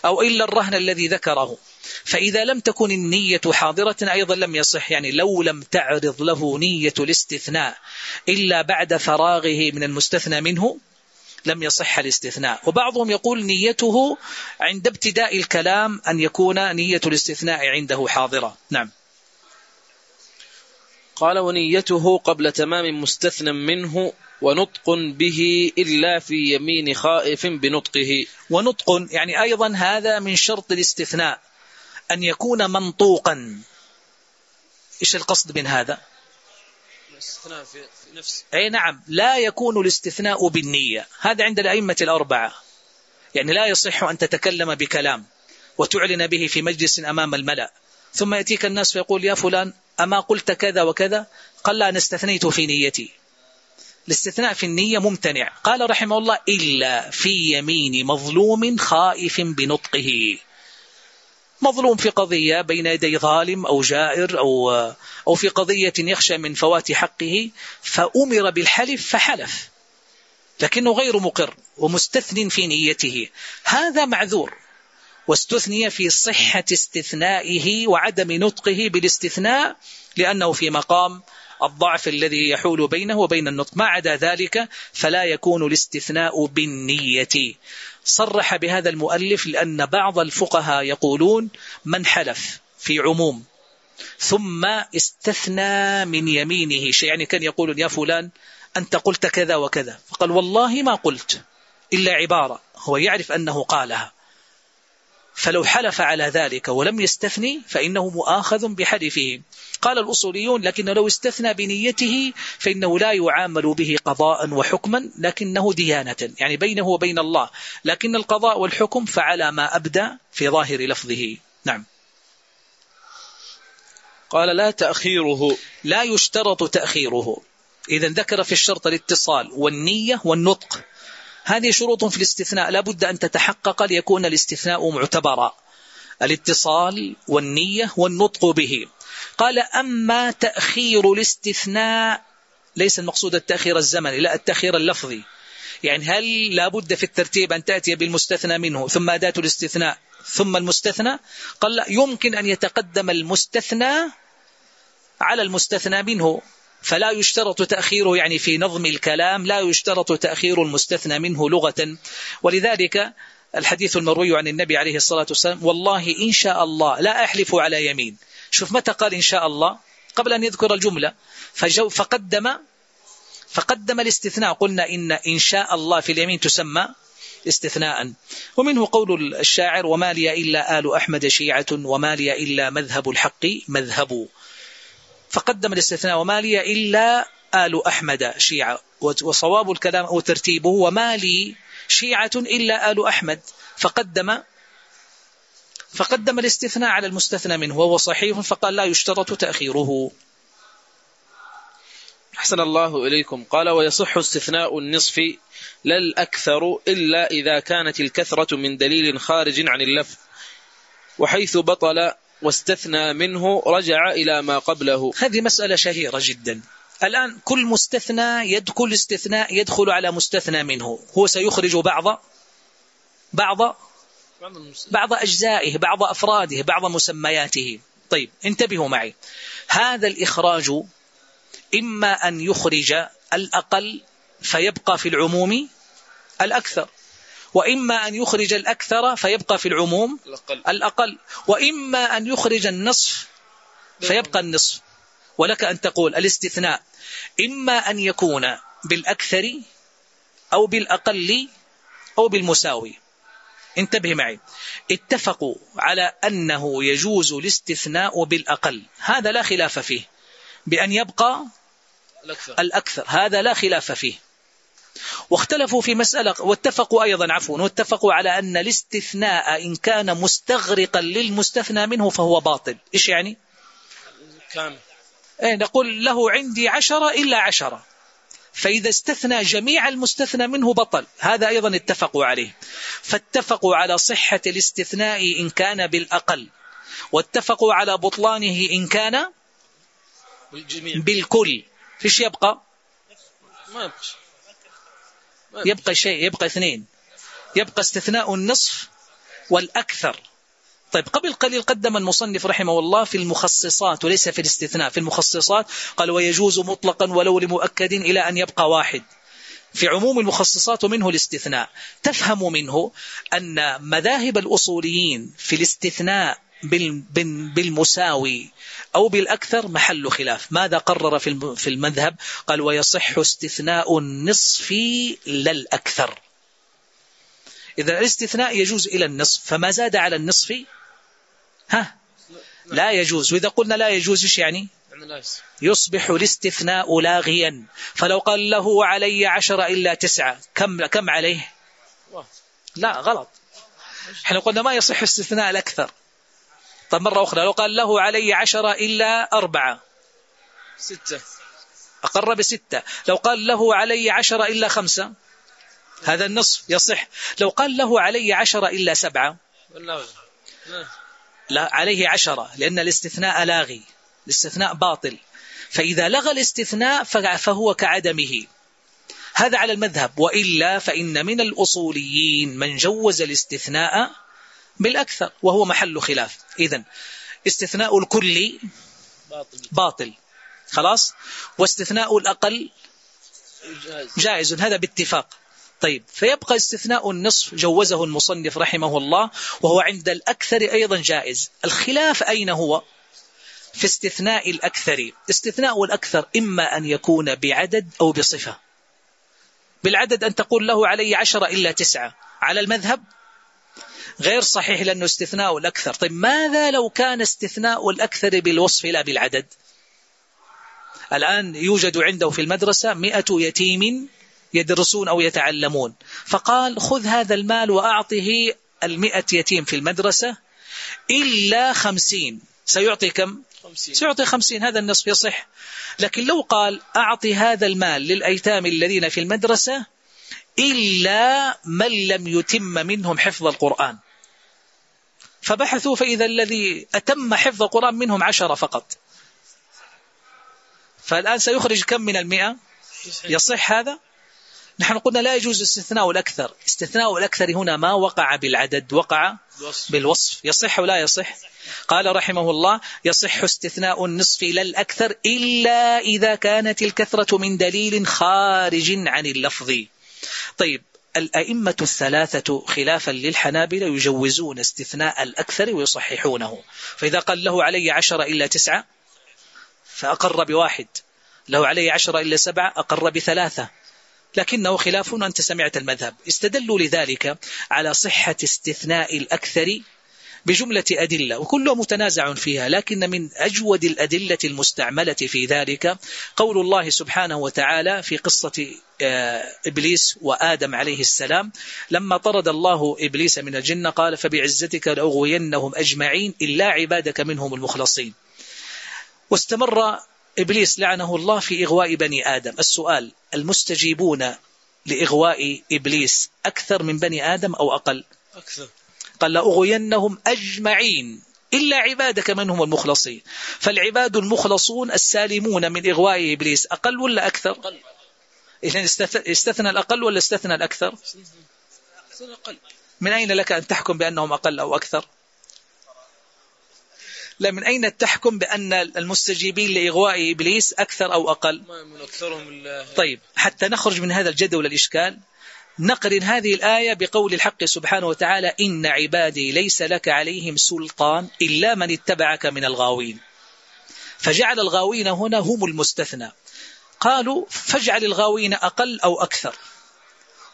أو إلا الرهن الذي ذكره. فإذا لم تكن النية حاضرة أيضا لم يصح يعني لو لم تعرض له نية الاستثناء إلا بعد فراغه من المستثنى منه لم يصح الاستثناء. وبعضهم يقول نيته عند ابتداء الكلام أن يكون نية الاستثناء عنده حاضرة. نعم. قال ونيته قبل تمام مستثنى منه ونطق به إلا في يمين خائف بنطقه. ونطق يعني أيضا هذا من شرط الاستثناء. أن يكون منطوقا. إيش القصد من هذا؟ الاستثناء في نفس. أي نعم لا يكون الاستثناء بالنية. هذا عند الأئمة الأربعة. يعني لا يصح أن تتكلم بكلام وتعلن به في مجلس أمام الملأ. ثم يأتيك الناس فيقول يا فلان أما قلت كذا وكذا؟ قال لا أنا استثنيت في نيتي. الاستثناء في النية ممتنع. قال رحمه الله إلا في يمين مظلوم خائف بنطقه. مظلوم في قضية بين يدي ظالم أو جائر أو, أو في قضية يخشى من فوات حقه فأمر بالحلف فحلف. لكنه غير مقر ومستثن في نيته. هذا معذور. واستثني في صحة استثنائه وعدم نطقه بالاستثناء لأنه في مقام الضعف الذي يحول بينه وبين النطق. ما عدا ذلك فلا يكون الاستثناء بالنية. صرح بهذا المؤلف لأن بعض الفقهاء يقولون من حلف في عموم ثم استثنى من يمينه شيء. يعني كان يقول يا فلان أنت قلت كذا وكذا. فقال والله ما قلت إلا عبارة هو يعرف أنه قالها. فلو حلف على ذلك ولم يستثني فإنه مؤاخذ بحلفه. قال الأصوليون لكن لو استثنى بنيته فإنه لا يعامل به قضاء وحكما لكنه ديانة يعني بينه وبين الله. لكن القضاء والحكم فعلى ما أبدى في ظاهر لفظه. نعم. قال لا تأخيره. لا يشترط تأخيره. إذا ذكر في الشرط الاتصال والنية والنطق. هذه شروط في الاستثناء. لا بد أن تتحقق ليكون الاستثناء معتبرا. الاتصال والنية والنطق به. قال أما تأخير الاستثناء ليس المقصود التأخير الزمني لا التأخير اللفظي. يعني هل لا بد في الترتيب أن تأتي بالمستثنى منه ثم أداة الاستثناء ثم المستثنى؟ قال لا يمكن أن يتقدم المستثنى على المستثنى منه. فلا يشترط تأخيره يعني في نظم الكلام لا يشترط تأخير المستثنى منه لغة. ولذلك الحديث المروي عن النبي عليه الصلاة والسلام والله إن شاء الله لا أحلف على يمين. شوف متى قال إن شاء الله؟ قبل أن يذكر الجملة. فجو فقدم فقدم الاستثناء. قلنا إن إن شاء الله في اليمين تسمى استثناء. ومنه قول الشاعر وما لي إلا آل أحمد شيعة وما لي إلا مذهب الحق مذهب. فقدم الاستثناء وما لي إلا آل أحمد شيعة. وصواب الكلام أو ترتيبه وما لي شيعة إلا آل أحمد. فقدم فقدم الاستثناء على المستثنى منه وهو صحيح فقال لا يشترط تأخيره. أحسن الله إليكم. قال ويصح استثناء النصف لا الأكثر إلا إذا كانت الكثرة من دليل خارج عن اللفظ وحيث بطل واستثنى منه رجع إلى ما قبله. هذه مسألة شهيرة جدا. الآن كل مستثنى يدخل استثناء يدخل على مستثنى منه. هو سيخرج بعض بعض بعض أجزائه بعض أفراده بعض مسمياته. طيب انتبهوا معي. هذا الإخراج إما أن يخرج الأقل فيبقى في العموم الأكثر. وإما أن يخرج الأكثر فيبقى في العموم الأقل, الأقل. وإما أن يخرج النصف فيبقى النصف. ولك أن تقول الاستثناء. إما أن يكون بالأكثر أو بالأقل أو بالمساوي. انتبه معي. اتفقوا على أنه يجوز الاستثناء بالأقل. هذا لا خلاف فيه. بأن يبقى الأكثر, الأكثر. هذا لا خلاف فيه. واختلفوا في مسألة واتفقوا أيضا عفوا واتفقوا على أن الاستثناء إن كان مستغرقا للمستثنى منه فهو باطل. إيش يعني؟ كامل. إيه نقول له عندي عشرة إلا عشرة. فإذا استثنى جميع المستثنى منه بطل. هذا أيضا اتفقوا عليه. فاتفقوا على صحة الاستثناء إن كان بالأقل. واتفقوا على بطلانه إن كان بالجميع. بالكل. فيش يبقى؟ ما يبقى يبقى شيء يبقى اثنين. يبقى استثناء النصف والأكثر. طيب قبل قليل قدم المصنف رحمه الله في المخصصات وليس في الاستثناء في المخصصات. قال ويجوز مطلقا ولو لمؤكد إلى أن يبقى واحد. في عموم المخصصات ومنه الاستثناء. تفهم منه أن مذاهب الأصوليين في الاستثناء بالمساوي أو بالأكثر محل خلاف. ماذا قرر في المذهب؟ قال ويصح استثناء النصف لا الأكثر إذا الاستثناء يجوز إلى النصف فما زاد على النصف؟ ها؟ لا يجوز. وإذا قلنا لا يجوز إيش يعني؟ يصبح الاستثناء لاغيا. فلو قال له علي عشرة إلا تسعة كم, كم عليه؟ لا غلط. إحنا قلنا ما يصح استثناء الأكثر. طب مرة أخرى لو قال له علي عشرة إلا أربعة. ستة. أقر بستة. لو قال له علي عشرة إلا خمسة هذا النصف يصح. لو قال له علي عشرة إلا سبعة لا عليه عشرة لأن الاستثناء لاغي الاستثناء باطل. فإذا لغى الاستثناء فهو كعدمه. هذا على المذهب. وإلا فإن من الأصوليين من جوز الاستثناء بالأكثر وهو محل خلاف. إذا استثناء الكل باطل. خلاص؟ واستثناء الأقل جائز. هذا باتفاق. طيب فيبقى استثناء النصف جوزه المصنف رحمه الله وهو عند الأكثر أيضا جائز. الخلاف أين هو؟ في استثناء الأكثر. استثناء الأكثر إما أن يكون بعدد أو بصفة. بالعدد أن تقول له علي عشرة إلا تسعة. على المذهب غير صحيح لأنه استثناء الأكثر. طيب ماذا لو كان استثناء الأكثر بالوصف لا بالعدد؟ الآن يوجد عنده في المدرسة مئة يتيم يدرسون أو يتعلمون. فقال خذ هذا المال وأعطه المئة يتيم في المدرسة إلا خمسين. سيعطي كم؟ خمسين. سيعطي خمسين. هذا النصف يصح. لكن لو قال أعطي هذا المال للأيتام الذين في المدرسة إلا من لم يتم منهم حفظ القرآن. فبحثوا فإذا الذي أتم حفظ القرآن منهم عشرة فقط. فالآن سيخرج كم من المئة؟ يصح هذا؟ نحن قلنا لا يجوز استثناء الأكثر. استثناء الأكثر هنا ما وقع بالعدد وقع بالوصف. يصح ولا يصح؟ قال رحمه الله يصح استثناء النصف لا الأكثر إلا إذا كانت الكثرة من دليل خارج عن اللفظ. طيب الأئمة الثلاثة خلافا للحنابلة يجوزون استثناء الأكثر ويصححونه. فإذا قال له علي عشرة إلا تسعة فأقر بواحد. له علي عشرة إلا سبعة أقر بثلاثة. لكنه خلاف أنت سمعت المذهب. استدلوا لذلك على صحة استثناء الأكثر بجملة أدلة وكلها متنازع فيها لكن من أجود الأدلة المستعملة في ذلك قول الله سبحانه وتعالى في قصة آه، إبليس وآدم عليه السلام لما طرد الله إبليس من الجنة قال فبعزتك لأغوينهم أجمعين إلا عبادك منهم المخلصين. واستمر إبليس لعنه الله في إغواء بني آدم. السؤال المستجيبون لإغواء إبليس أكثر من بني آدم أو أقل؟ أكثر. قال لأغوينهم أجمعين إلا عبادك من هم المخلصين. فالعباد المخلصون السالمون من إغواء إبليس. أقل ولا أكثر؟ أقل. إذن استثنى الأقل ولا استثنى الأكثر. من أين لك أن تحكم بأنهم أقل أو أكثر؟ لا من أين تحكم بأن المستجيبين لإغواء إبليس أكثر أو أقل؟ طيب حتى نخرج من هذا الجدول الإشكال. نقرن هذه الآية بقول الحق سبحانه وتعالى إن عبادي ليس لك عليهم سلطان إلا من اتبعك من الغاوين. فجعل الغاوين هنا هم المستثنى. قالوا فاجعل الغاوين أقل أو أكثر.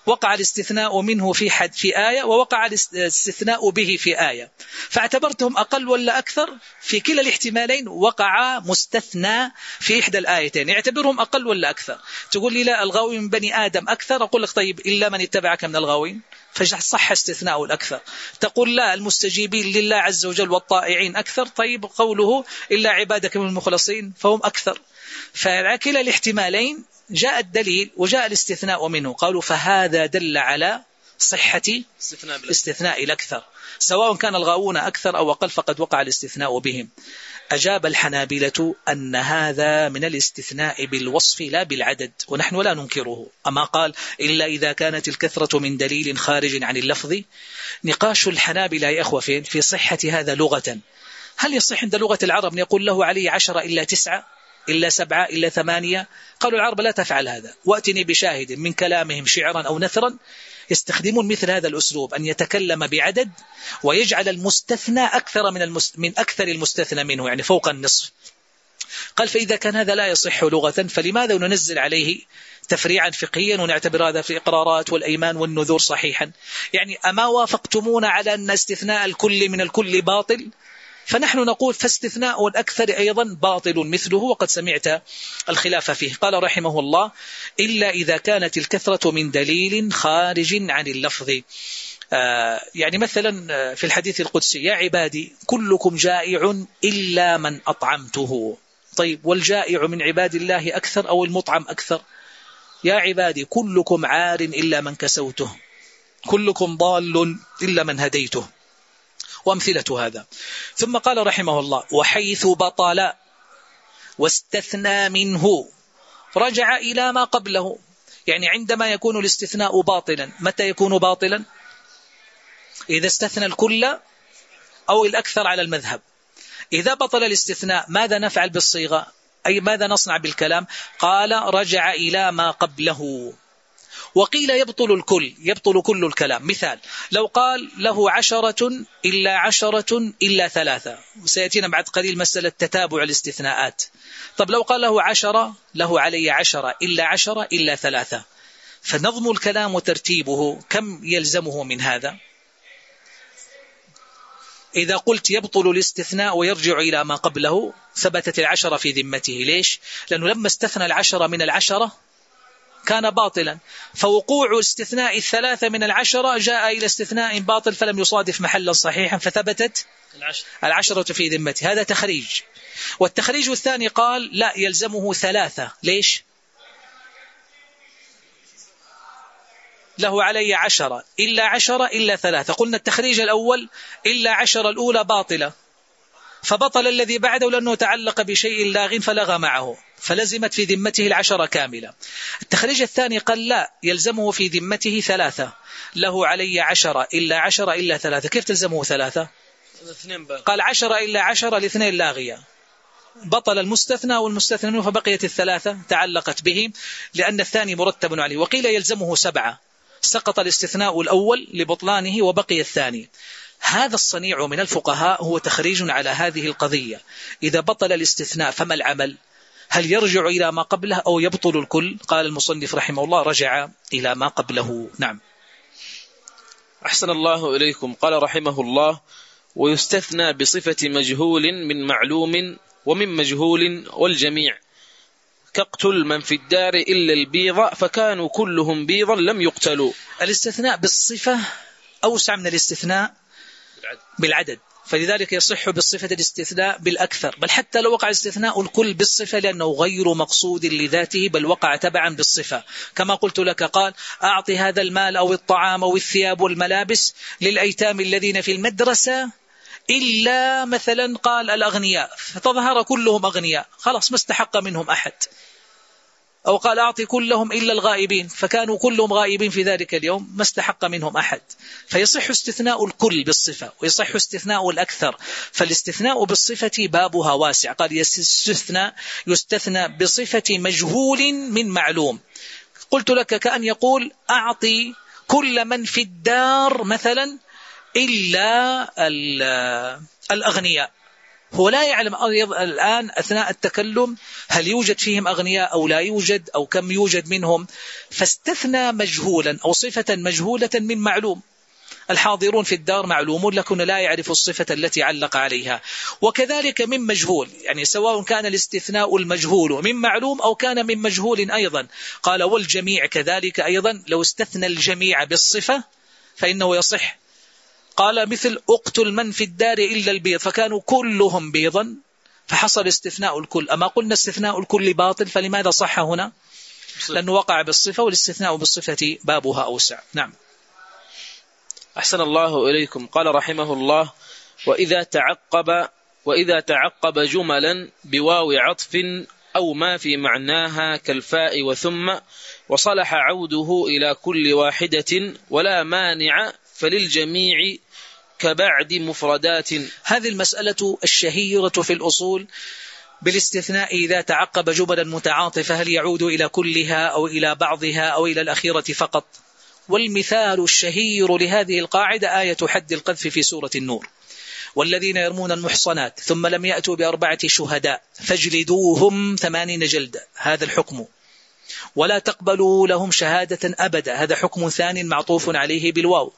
وقع الاستثناء منه في حد في آية ووقع الاستثناء به في آية. فاعتبرتهم أقل ولا أكثر؟ في كلا الاحتمالين وقع مستثنى في إحدى الآيتين. اعتبرهم أقل ولا أكثر؟ تقول لي لا الغاوي من بني آدم أكثر؟ أقول لك طيب إلا من اتبعك من الغاوين. فصح استثناء الأكثر. تقول لا المستجيبين لله عز وجل والطائعين أكثر؟ طيب قوله إلا عبادك من المخلصين فهم أكثر. فعلى كلا الاحتمالين جاء الدليل وجاء الاستثناء منه. قالوا فهذا دل على صحة استثناء الأكثر. سواء كان الغاوون أكثر أو أقل فقد وقع الاستثناء بهم. أجاب الحنابلة أن هذا من الاستثناء بالوصف لا بالعدد ونحن لا ننكره. أما قال إلا إذا كانت الكثرة من دليل خارج عن اللفظ. نقاش الحنابلة يا أخوة فين؟ في صحة هذا لغة. هل يصح عند لغة العرب أن يقول له علي عشرة إلا تسعة؟ إلا سبعة إلا ثمانية. قالوا العرب لا تفعل هذا. وأتني بشاهد من كلامهم شعرا أو نثرا يستخدمون مثل هذا الأسلوب أن يتكلم بعدد ويجعل المستثنى أكثر من, المست... من أكثر المستثنى منه يعني فوق النصف. قال فإذا كان هذا لا يصح لغة فلماذا ننزل عليه تفريعا فقهيا ونعتبر هذا في الإقرارات والأيمان والنذور صحيحا؟ يعني أما وافقتمون على أن استثناء الكل من الكل باطل؟ فنحن نقول فاستثناء الأكثر أيضا باطل مثله وقد سمعت الخلاف فيه. قال رحمه الله إلا إذا كانت الكثرة من دليل خارج عن اللفظ. آه، يعني مثلا آه، في الحديث القدسي يا عبادي كلكم جائع إلا من أطعمته. طيب والجائع من عباد الله أكثر أو المطعم أكثر؟ يا عبادي كلكم عار إلا من كسوته. كلكم ضال إلا من هديته. وأمثلة هذا. ثم قال رحمه الله وحيث بطل واستثنى منه رجع إلى ما قبله. يعني عندما يكون الاستثناء باطلا متى يكون باطلا؟ إذا استثنى الكل أو الأكثر على المذهب. إذا بطل الاستثناء ماذا نفعل بالصيغة؟ أي ماذا نصنع بالكلام؟ قال رجع إلى ما قبله. وقيل يبطل الكل يبطل كل الكلام. مثال لو قال له عشرة إلا عشرة إلا ثلاثة. سيأتينا بعد قليل مسألة تتابع الاستثناءات. طب لو قال له عشرة له علي عشرة إلا عشرة إلا ثلاثة. فنظم الكلام وترتيبه كم يلزمه من هذا؟ إذا قلت يبطل الاستثناء ويرجع إلى ما قبله ثبتت العشرة في ذمته. ليش؟ لأنه لما استثنى العشرة من العشرة كان باطلا. فوقوع استثناء الثلاثة من العشرة جاء إلى استثناء باطل فلم يصادف محلا صحيحا فثبتت العشرة. في ذمته. هذا تخريج. والتخريج الثاني قال لا يلزمه ثلاثة. ليش؟ له علي عشرة. إلا عشرة إلا ثلاثة. قلنا التخريج الأول إلا عشرة الأولى باطلة. فبطل الذي بعده لأنه تعلق بشيء لاغ فلغى معه فلزمت في ذمته العشرة كاملة. التخريج الثاني قال لا يلزمه في ذمته ثلاثة. له علي عشرة إلا عشرة إلا ثلاثة. كيف تلزمه ثلاثة؟ قال عشرة إلا عشرة الاثنين لاغية بطل المستثنى والمستثنى منه فبقيت الثلاثة تعلقت به لأن الثاني مرتب عليه. وقيل يلزمه سبعة. سقط الاستثناء الأول لبطلانه وبقي الثاني. هذا الصنيع من الفقهاء هو تخريج على هذه القضية. إذا بطل الاستثناء فما العمل؟ هل يرجع إلى ما قبله أو يبطل الكل؟ قال المصنف رحمه الله رجع إلى ما قبله. نعم. أحسن الله إليكم. قال رحمه الله ويستثنى بصفة مجهول من معلوم ومن مجهول والجميع. كاقتل من في الدار إلا البيض فكانوا كلهم بيضا لم يقتلوا. الاستثناء بالصفة أوسع من الاستثناء بالعدد. فلذلك يصح بالصفة الاستثناء بالأكثر. بل حتى لو وقع استثناء الكل بالصفة لأنه غير مقصود لذاته بل وقع تبعا بالصفة. كما قلت لك قال أعطي هذا المال أو الطعام أو الثياب والملابس للأيتام الذين في المدرسة إلا مثلا قال الأغنياء. فتظهر كلهم أغنياء. خلاص ما استحق منهم أحد. أو قال أعطي كلهم إلا الغائبين فكانوا كلهم غائبين في ذلك اليوم ما استحق منهم أحد. فيصح استثناء الكل بالصفة ويصح استثناء الأكثر. فالاستثناء بالصفة بابها واسع. قال يستثنى يستثنى بصفة مجهول من معلوم. قلت لك كأن يقول أعطي كل من في الدار مثلا إلا الأغنياء. هو لا يعلم الآن أثناء التكلم هل يوجد فيهم أغنياء أو لا يوجد أو كم يوجد منهم. فاستثنى مجهولا أو صفة مجهولة من معلوم. الحاضرون في الدار معلومون لكن لا يعرف الصفة التي علق عليها. وكذلك من مجهول يعني سواء كان الاستثناء المجهول من معلوم أو كان من مجهول أيضا. قال والجميع كذلك أيضا لو استثنى الجميع بالصفة فإنه يصح. قال مثل أقتل من في الدار إلا البيض. فكانوا كلهم بيضا فحصل استثناء الكل. أما قلنا استثناء الكل باطل فلماذا صح هنا؟ لأنه وقع بالصفة والاستثناء بالصفة بابها أوسع. نعم. أحسن الله إليكم. قال رحمه الله وإذا تعقب وإذا تعقب جملا بواو عطف أو ما في معناها كالفاء وثم وصلح عوده إلى كل واحدة ولا مانع فللجميع كبعد مفردات. هذه المسألة الشهيرة في الأصول بالاستثناء إذا تعقب جملا متعاطفة هل يعود إلى كلها أو إلى بعضها أو إلى الأخيرة فقط؟ والمثال الشهير لهذه القاعدة آية حد القذف في سورة النور. والذين يرمون المحصنات ثم لم يأتوا بأربعة شهداء فاجلدوهم ثمانين جلدة هذا الحكم. ولا تقبلوا لهم شهادة أبدا. هذا حكم ثاني معطوف عليه بالواو.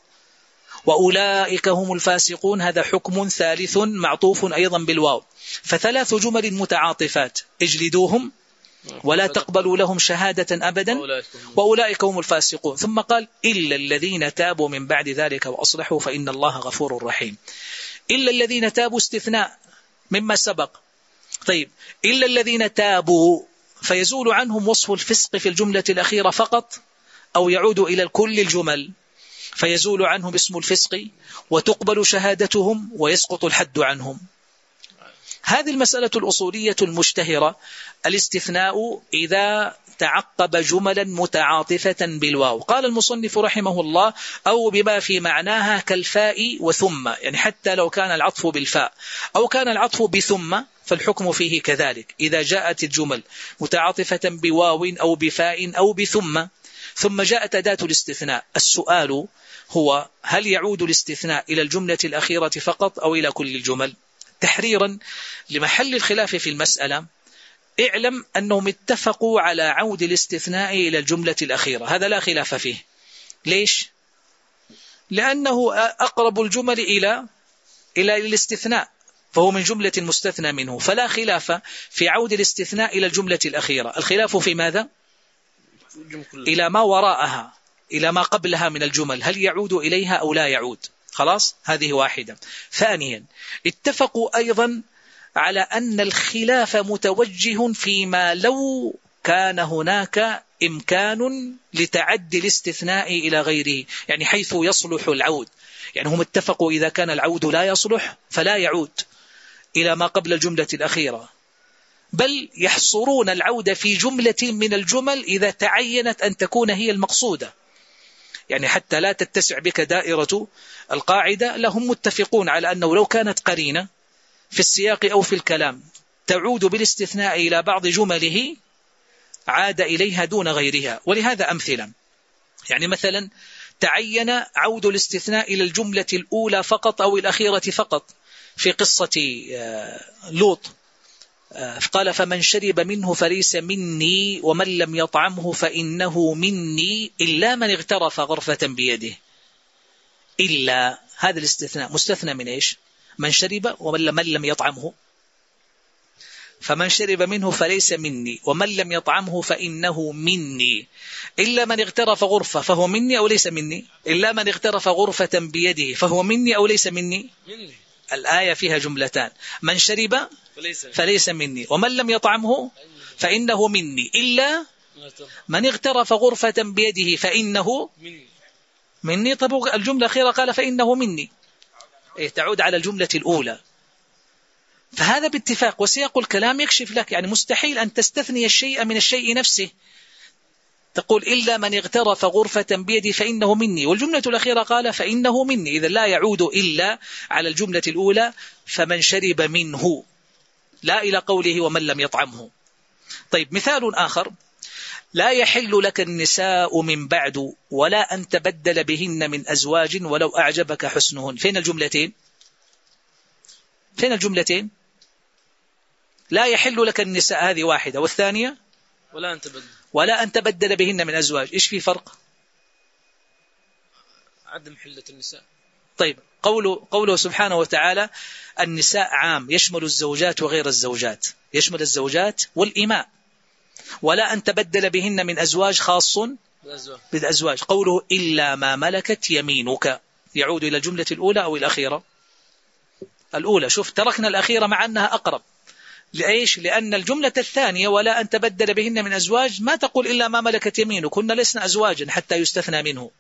وأولئك هم الفاسقون. هذا حكم ثالث معطوف أيضا بالواو. فثلاث جمل متعاطفات. اجلدوهم ولا تقبلوا لهم شهادة أبدا. وأولئك هم الفاسقون. ثم قال إلا الذين تابوا من بعد ذلك وأصلحوا فإن الله غفور رحيم. إلا الذين تابوا استثناء مما سبق. طيب إلا الذين تابوا فيزول عنهم وصف الفسق في الجملة الأخيرة فقط أو يعود إلى كل الجمل. فيزول عنهم اسم الفسق وتقبل شهادتهم ويسقط الحد عنهم. هذه المسألة الأصولية المشتهرة الاستثناء إذا تعقب جملا متعاطفة بالواو. قال المصنف رحمه الله أو بما في معناها كالفاء وثم يعني حتى لو كان العطف بالفاء. أو كان العطف بثم فالحكم فيه كذلك. إذا جاءت الجمل متعاطفة بواو أو بفاء أو بثم ثم جاءت أداة الاستثناء. السؤال هو هل يعود الاستثناء إلى الجملة الأخيرة فقط أو إلى كل الجمل؟ تحريرا لمحل الخلاف في المسألة اعلم أنهم اتفقوا على عود الاستثناء إلى الجملة الأخيرة. هذا لا خلاف فيه. ليش؟ لأنه أقرب الجمل إلى إلى الاستثناء فهو من جملة مستثنى منه. فلا خلاف في عود الاستثناء إلى الجملة الأخيرة. الخلاف في ماذا؟ إلى ما وراءها. إلى ما قبلها من الجمل هل يعود إليها أو لا يعود؟ خلاص؟ هذه واحدة. ثانيا اتفقوا أيضا على أن الخلاف متوجه فيما لو كان هناك إمكان لتعدي الاستثناء إلى غيره يعني حيث يصلح العود. يعني هم اتفقوا إذا كان العود لا يصلح فلا يعود إلى ما قبل الجملة الأخيرة. بل يحصرون العودة في جملة من الجمل إذا تعينت أن تكون هي المقصودة. يعني حتى لا تتسع بك دائرة القاعدة لهم متفقون على أنه لو كانت قرينة في السياق أو في الكلام تعود بالاستثناء إلى بعض جمله عاد إليها دون غيرها. ولهذا أمثلة. يعني مثلا تعين عود الاستثناء إلى الجملة الأولى فقط أو الأخيرة فقط في قصة آه، لوط. قال فمن شرب منه فليس مني ومن لم يطعمه فإنه مني إلا من اغترف غرفة بيده. إلا هذا الاستثناء. مستثنى من إيش؟ من شرب ومن لم يطعمه. فمن شرب منه فليس مني ومن لم يطعمه فإنه مني إلا من اغترف غرفة فهو مني أو ليس مني؟ إلا من اغترف غرفة بيده فهو مني أو ليس مني؟ مني. الآية فيها جملتان. من شرب فليس, مني. ومن لم يطعمه فإنه مني. إلا من اغترف غرفة بيده فإنه مني. طب الجملة الأخيرة قال فإنه مني. إيه تعود على الجملة الأولى. فهذا باتفاق وسياق الكلام يكشف لك يعني مستحيل أن تستثني الشيء من الشيء نفسه. تقول إلا من اغترف غرفة بيدي فإنه مني. والجملة الأخيرة قال فإنه مني. إذا لا يعود إلا على الجملة الأولى فمن شرب منه. لا إلى قوله ومن لم يطعمه. طيب مثال آخر. لا يحل لك النساء من بعد ولا أن تبدل بهن من أزواج ولو أعجبك حسنهن. فين الجملتين؟ فين الجملتين؟ لا يحل لك النساء. هذه واحدة. والثانية؟ ولا أن تبدل. ولا أن تبدل بهن من أزواج. إيش في فرق؟ عدم حلة النساء. طيب قوله, قوله سبحانه وتعالى النساء عام يشمل الزوجات وغير الزوجات. يشمل الزوجات والإماء ولا أن تبدل بهن من أزواج خاص بالأزواج. قوله إلا ما ملكت يمينك. يعود إلى الجملة الأولى أو الأخيرة؟ الأولى. شوف تركنا الأخيرة مع أنها أقرب. لإيش؟ لأن الجملة الثانية ولا أن تبدل بهن من أزواج ما تقول إلا ما ملكت يمينك كنا لسنا أزواجا حتى يستثنى منه.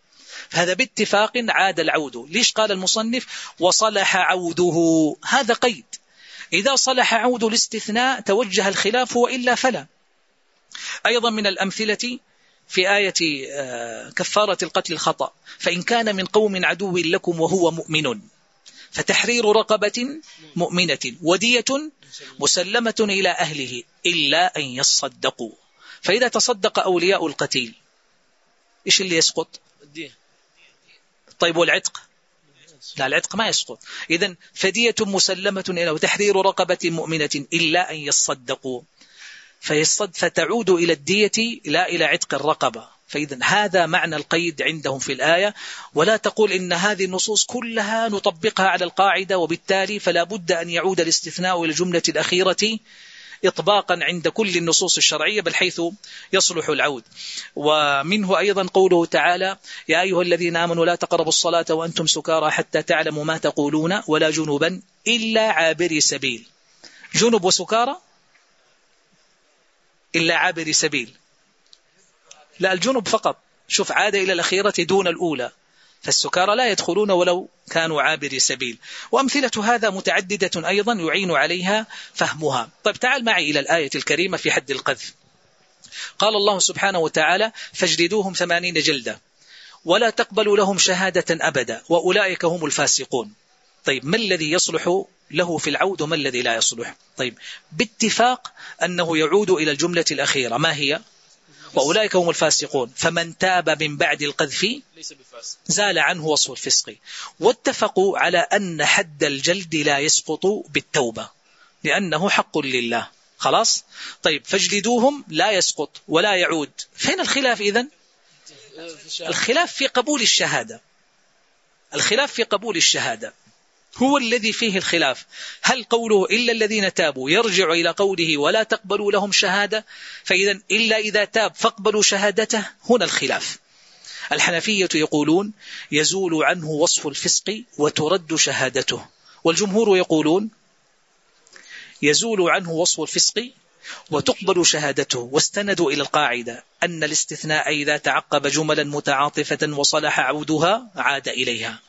فهذا باتفاق عاد العود. ليش قال المصنف؟ وصلح عوده. هذا قيد. إذا صلح عود الاستثناء توجه الخلاف وإلا فلا. أيضا من الأمثلة في آية آه، كفارة القتل الخطأ فإن كان من قوم عدو لكم وهو مؤمن. فتحرير رقبة مؤمنة ودية مسلمة إلى أهله إلا أن يصدقوا. فإذا تصدق أولياء القتيل إيش اللي يسقط؟ طيب والعتق؟ لا العتق ما يسقط. إذا فدية مسلمة إلى وتحرير رقبة مؤمنة إلا أن يصدقوا. فيصد فتعود إلى الدية لا إلى عتق الرقبة. فإذا هذا معنى القيد عندهم في الآية. ولا تقول إن هذه النصوص كلها نطبقها على القاعدة وبالتالي فلا بد أن يعود الاستثناء إلى الجملة الأخيرة إطباقا عند كل النصوص الشرعية بل حيث يصلح العود. ومنه أيضا قوله تعالى يا أيها الذين آمنوا لا تقربوا الصلاة وأنتم سكارى حتى تعلموا ما تقولون ولا جنوبا إلا عابري سبيل. جنب وسكارى إلا عابري سبيل. لا الجنب فقط. شوف عاد إلى الأخيرة دون الأولى. فالسكارى لا يدخلون ولو كانوا عابري سبيل وأمثلة هذا متعددة أيضا يعين عليها فهمها. طيب تعال معي إلى الآية الكريمة في حد القذف. قال الله سبحانه وتعالى فاجلدوهم ثمانين جلدة ولا تقبلوا لهم شهادة أبدا وأولئك هم الفاسقون. طيب ما الذي يصلح له في العود وما الذي لا يصلح؟ طيب باتفاق أنه يعود إلى الجملة الأخيرة. ما هي؟ وأولئك هم الفاسقون. فمن تاب من بعد القذف زال عنه وصف الفسق. واتفقوا على أن حد الجلد لا يسقط بالتوبة لأنه حق لله. خلاص؟ طيب فاجلدوهم لا يسقط ولا يعود. فين الخلاف إذن؟ الخلاف في قبول الشهادة. الخلاف في قبول الشهادة. هو الذي فيه الخلاف. هل قوله إلا الذين تابوا يرجع إلى قوله ولا تقبلوا لهم شهادة؟ فإذا إلا إذا تاب فاقبلوا شهادته. هنا الخلاف. الحنفية يقولون يزول عنه وصف الفسق وترد شهادته. والجمهور يقولون يزول عنه وصف الفسق وتقبل شهادته. واستندوا إلى القاعدة أن الاستثناء إذا تعقب جملا متعاطفة وصلح عودها عاد إليها.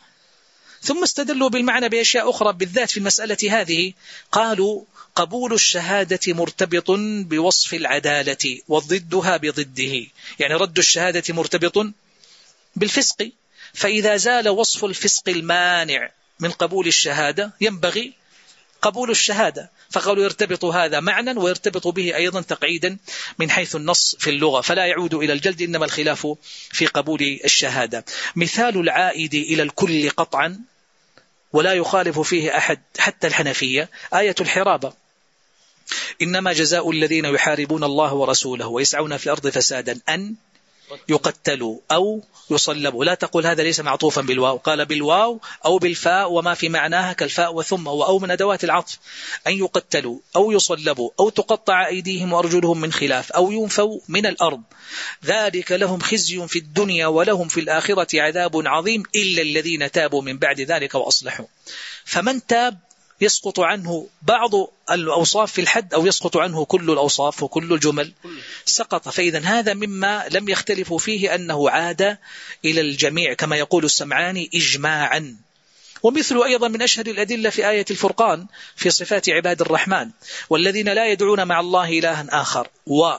ثم استدلوا بالمعنى بأشياء أخرى بالذات في المسألة هذه. قالوا قبول الشهادة مرتبط بوصف العدالة وضدها بضده. يعني رد الشهادة مرتبط بالفسق. فإذا زال وصف الفسق المانع من قبول الشهادة ينبغي قبول الشهادة. فقالوا يرتبط هذا معنى ويرتبط به أيضا تقعيدا من حيث النص في اللغة. فلا يعود إلى الجلد إنما الخلاف في قبول الشهادة. مثال العائد إلى الكل قطعا ولا يخالف فيه أحد حتى الحنفية. آية الحرابة. إنما جزاء الذين يحاربون الله ورسوله ويسعون في الأرض فسادا أن يقتلوا أو يصلبوا لا تقول هذا ليس معطوفا بالواو. قال بالواو أو بالفاء وما في معناها كالفاء وثم وأو من أدوات العطف. أن يقتلوا أو يصلبوا أو تقطع أيديهم وأرجلهم من خلاف أو ينفوا من الأرض. ذلك لهم خزي في الدنيا ولهم في الآخرة عذاب عظيم إلا الذين تابوا من بعد ذلك وأصلحوا. فمن تاب يسقط عنه بعض الأوصاف في الحد أو يسقط عنه كل الأوصاف وكل الجمل. سقط. فإذا هذا مما لم يختلفوا فيه أنه عاد إلى الجميع كما يقول السمعاني إجماعا. ومثل أيضا من أشهر الأدلة في آية الفرقان في صفات عباد الرحمن والذين لا يدعون مع الله إلها آخر و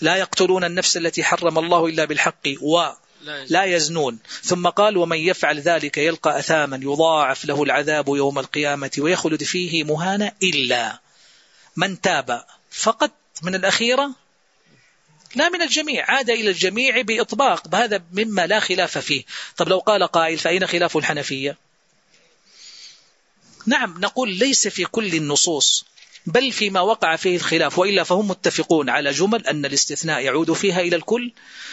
لا يقتلون النفس التي حرم الله إلا بالحق و لا يزنون. ثم قال ومن يفعل ذلك يلقى أثاما يضاعف له العذاب يوم القيامة ويخلد فيه مهانا إلا من تاب فقط من الأخيرة؟ لا من الجميع. عاد إلى الجميع بإطباق. هذا مما لا خلاف فيه. طب لو قال قائل فأين خلاف الحنفية؟ نعم نقول ليس في كل النصوص. بل فيما وقع فيه الخلاف وإلا فهم متفقون على جمل أن الاستثناء يعود فيها إلى الكل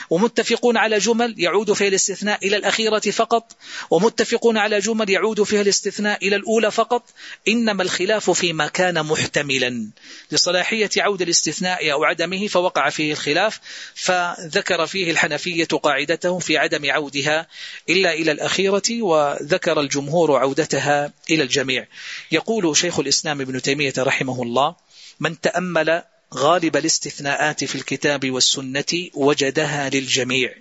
ومتفقون على جمل يعود فيها الاستثناء إلى الأخيرة فقط ومتفقون على جمل يعود فيها الاستثناء إلى الأولى فقط إنما الخلاف فيما كان محتملا. لصلاحية عود الاستثناء أو عدمه فوقع فيه الخلاف فذكر فيه الحنفية قاعدتهم في عدم عودها إلا إلى الأخيرة وذكر الجمهور عودتها إلى الجميع. يقول شيخ الإسلام ابن تيمية رحمه الله من تأمل غالب الاستثناءات في الكتاب والسنة وجدها للجميع.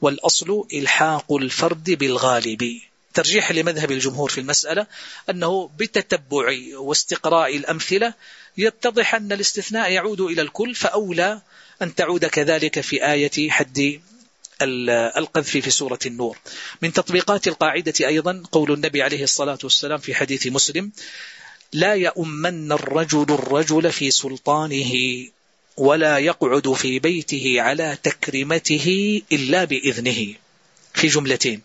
والأصل إلحاق الفرد بالغالب. ترجيح لمذهب الجمهور في المسألة أنه بتتبع واستقراء الأمثلة يتضح أن الاستثناء يعود إلى الكل فأولى أن تعود كذلك في آية حد القذف في سورة النور. من تطبيقات القاعدة أيضا قول النبي عليه الصلاة والسلام في حديث مسلم لا يؤمن الرجل الرجل في سلطانه ولا يقعد في بيته على تكرمته إلا بإذنه. في جملتين.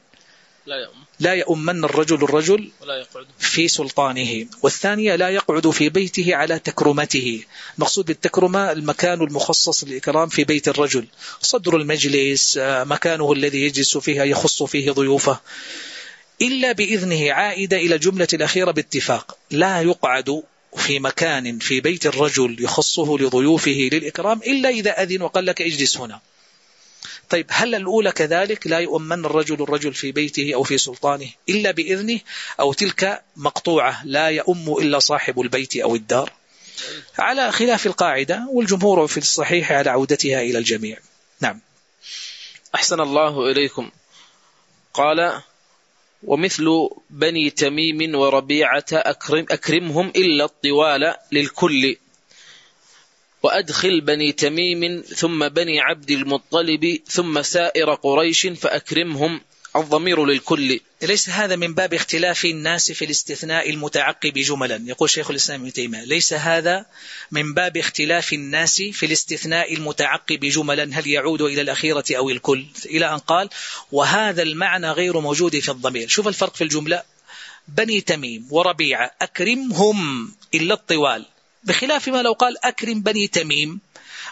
لا يؤم لا يؤمن الرجل الرجل ولا يقعد. في سلطانه. والثانية لا يقعد في بيته على تكرمته. مقصود بالتكرمة المكان المخصص للإكرام في بيت الرجل. صدر المجلس آه، مكانه الذي يجلس فيها يخص فيه ضيوفه. إلا بإذنه عائدة إلى الجملة الأخيرة باتفاق. لا يقعد في مكان في بيت الرجل يخصه لضيوفه للإكرام إلا إذا أذن وقال لك اجلس هنا. طيب هل الأولى كذلك؟ لا يؤمن الرجل الرجل في بيته أو في سلطانه إلا بإذنه أو تلك مقطوعة لا يؤم إلا صاحب البيت أو الدار؟ على خلاف القاعدة والجمهور في الصحيح على عودتها إلى الجميع. نعم. أحسن الله إليكم. قال ومثل بني تميم وربيعة أكرم أكرمهم إلا الطوال للكل. وأدخل بني تميم ثم بني عبد المطلب ثم سائر قريش فأكرمهم الضمير للكل. ليس هذا من باب اختلاف الناس في الاستثناء المتعقب جملا. يقول شيخ الإسلام ابن تيمية ليس هذا من باب اختلاف الناس في الاستثناء المتعقب جملا هل يعود إلى الأخيرة أو الكل؟ إلى أن قال وهذا المعنى غير موجود في الضمير. شوف الفرق في الجملة. بني تميم وربيعة أكرمهم إلا الطوال. بخلاف ما لو قال أكرم بني تميم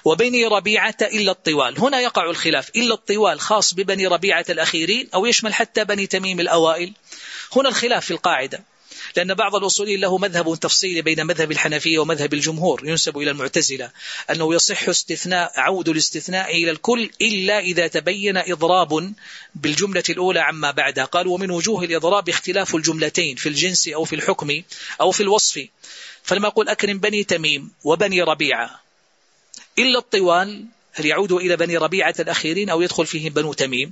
وبني ربيعة إلا الطوال. هنا يقع الخلاف. إلا الطوال خاص ببني ربيعة الأخيرين أو يشمل حتى بني تميم الأوائل. هنا الخلاف في القاعدة. لأن بعض الأصوليين له مذهب تفصيلي بين مذهب الحنفية ومذهب الجمهور. ينسب إلى المعتزلة. أنه يصح استثناء عود الاستثناء إلى الكل إلا إذا تبين إضراب بالجملة الأولى عما بعدها. قال ومن وجوه الإضراب اختلاف الجملتين في الجنس أو في الحكم أو في الوصف. فلما أقول أكرم بني تميم وبني ربيعة إلا الطوال هل يعود إلى بني ربيعة الأخيرين أو يدخل فيهم بنو تميم؟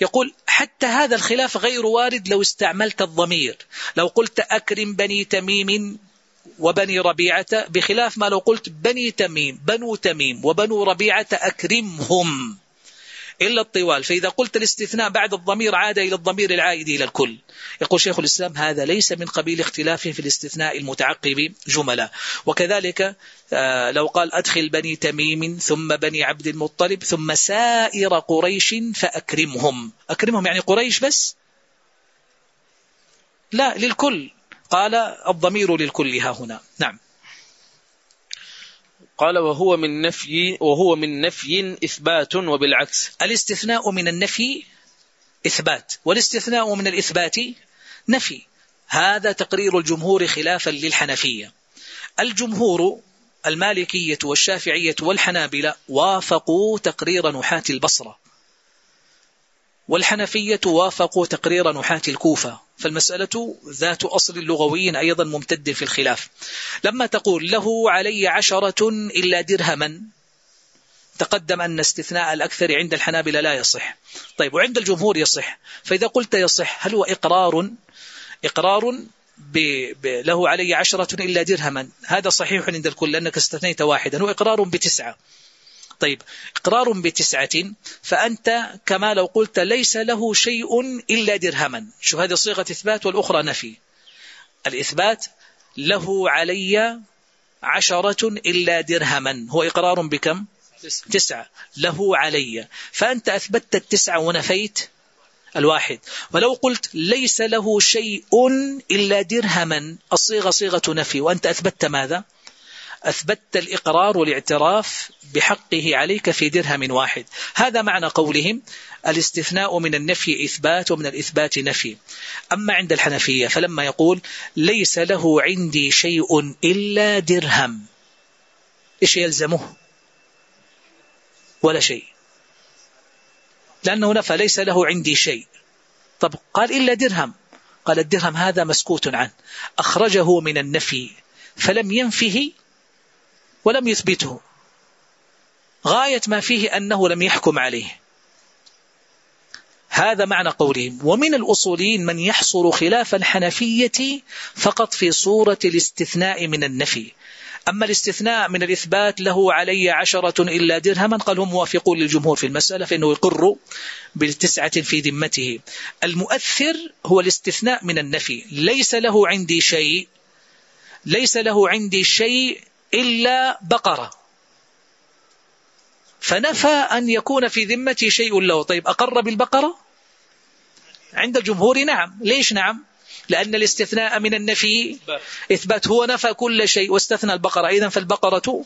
يقول حتى هذا الخلاف غير وارد لو استعملت الضمير. لو قلت أكرم بني تميم وبني ربيعة بخلاف ما لو قلت بني تميم بنو تميم وبنو ربيعة أكرمهم. إلا الطوال. فإذا قلت الاستثناء بعد الضمير عاد إلى الضمير العائد إلى الكل. يقول شيخ الإسلام هذا ليس من قبيل اختلاف في الاستثناء المتعقب جملا. وكذلك آه، لو قال أدخل بني تميم ثم بني عبد المطلب ثم سائر قريش فأكرمهم. أكرمهم يعني قريش بس؟ لا للكل. قال الضمير للكل. ها هنا. نعم. قال وهو من نفي وهو من نفي إثبات وبالعكس. الاستثناء من النفي إثبات والاستثناء من الإثبات نفي. هذا تقرير الجمهور خلافا للحنفية. الجمهور المالكية والشافعية والحنابلة وافقوا تقرير نحاة البصرة. والحنفية وافقوا تقرير نحاة الكوفة. فالمسألة ذات أصل لغوي أيضا ممتد في الخلاف. لما تقول له علي عشرة إلا درهما تقدم أن استثناء الأكثر عند الحنابلة لا يصح. طيب وعند الجمهور يصح. فإذا قلت يصح هل هو إقرار؟ إقرار ب... ب... له علي عشرة إلا درهما. هذا صحيح عند الكل لأنك استثنيت واحدا. وإقرار بتسعة. طيب إقرار بتسعة فأنت كما لو قلت ليس له شيء إلا درهما. شو هذه صيغة إثبات والأخرى نفي. الإثبات له علي عشرة إلا درهما. هو إقرار بكم؟ تسعة. له علي. فأنت أثبتت التسعة ونفيت الواحد. ولو قلت ليس له شيء إلا درهما الصيغة صيغة نفي. وأنت أثبتت ماذا؟ أثبتت الإقرار والاعتراف بحقه عليك في درهم واحد. هذا معنى قولهم الاستثناء من النفي إثبات ومن الإثبات نفي. أما عند الحنفية فلما يقول ليس له عندي شيء إلا درهم. إيش يلزمه؟ ولا شيء. لأنه نفى ليس له عندي شيء. طب قال إلا درهم. قال الدرهم هذا مسكوت عنه. أخرجه من النفي. فلم ينفه ولم يثبته. غاية ما فيه أنه لم يحكم عليه. هذا معنى قولهم. ومن الأصوليين من يحصر خلاف الحنفية فقط في صورة الاستثناء من النفي. أما الاستثناء من الإثبات له علي عشرة إلا درهما قال هم موافقون للجمهور في المسألة فإنه يقر بالتسعة في ذمته. المؤثر هو الاستثناء من النفي. ليس له عندي شيء ليس له عندي شيء إلا بقرة. فنفى أن يكون في ذمتي شيء له. طيب أقر بالبقرة؟ عند الجمهور نعم. ليش نعم؟ لأن الاستثناء من النفي إثبات. هو نفى كل شيء واستثنى البقرة. إذا فالبقرة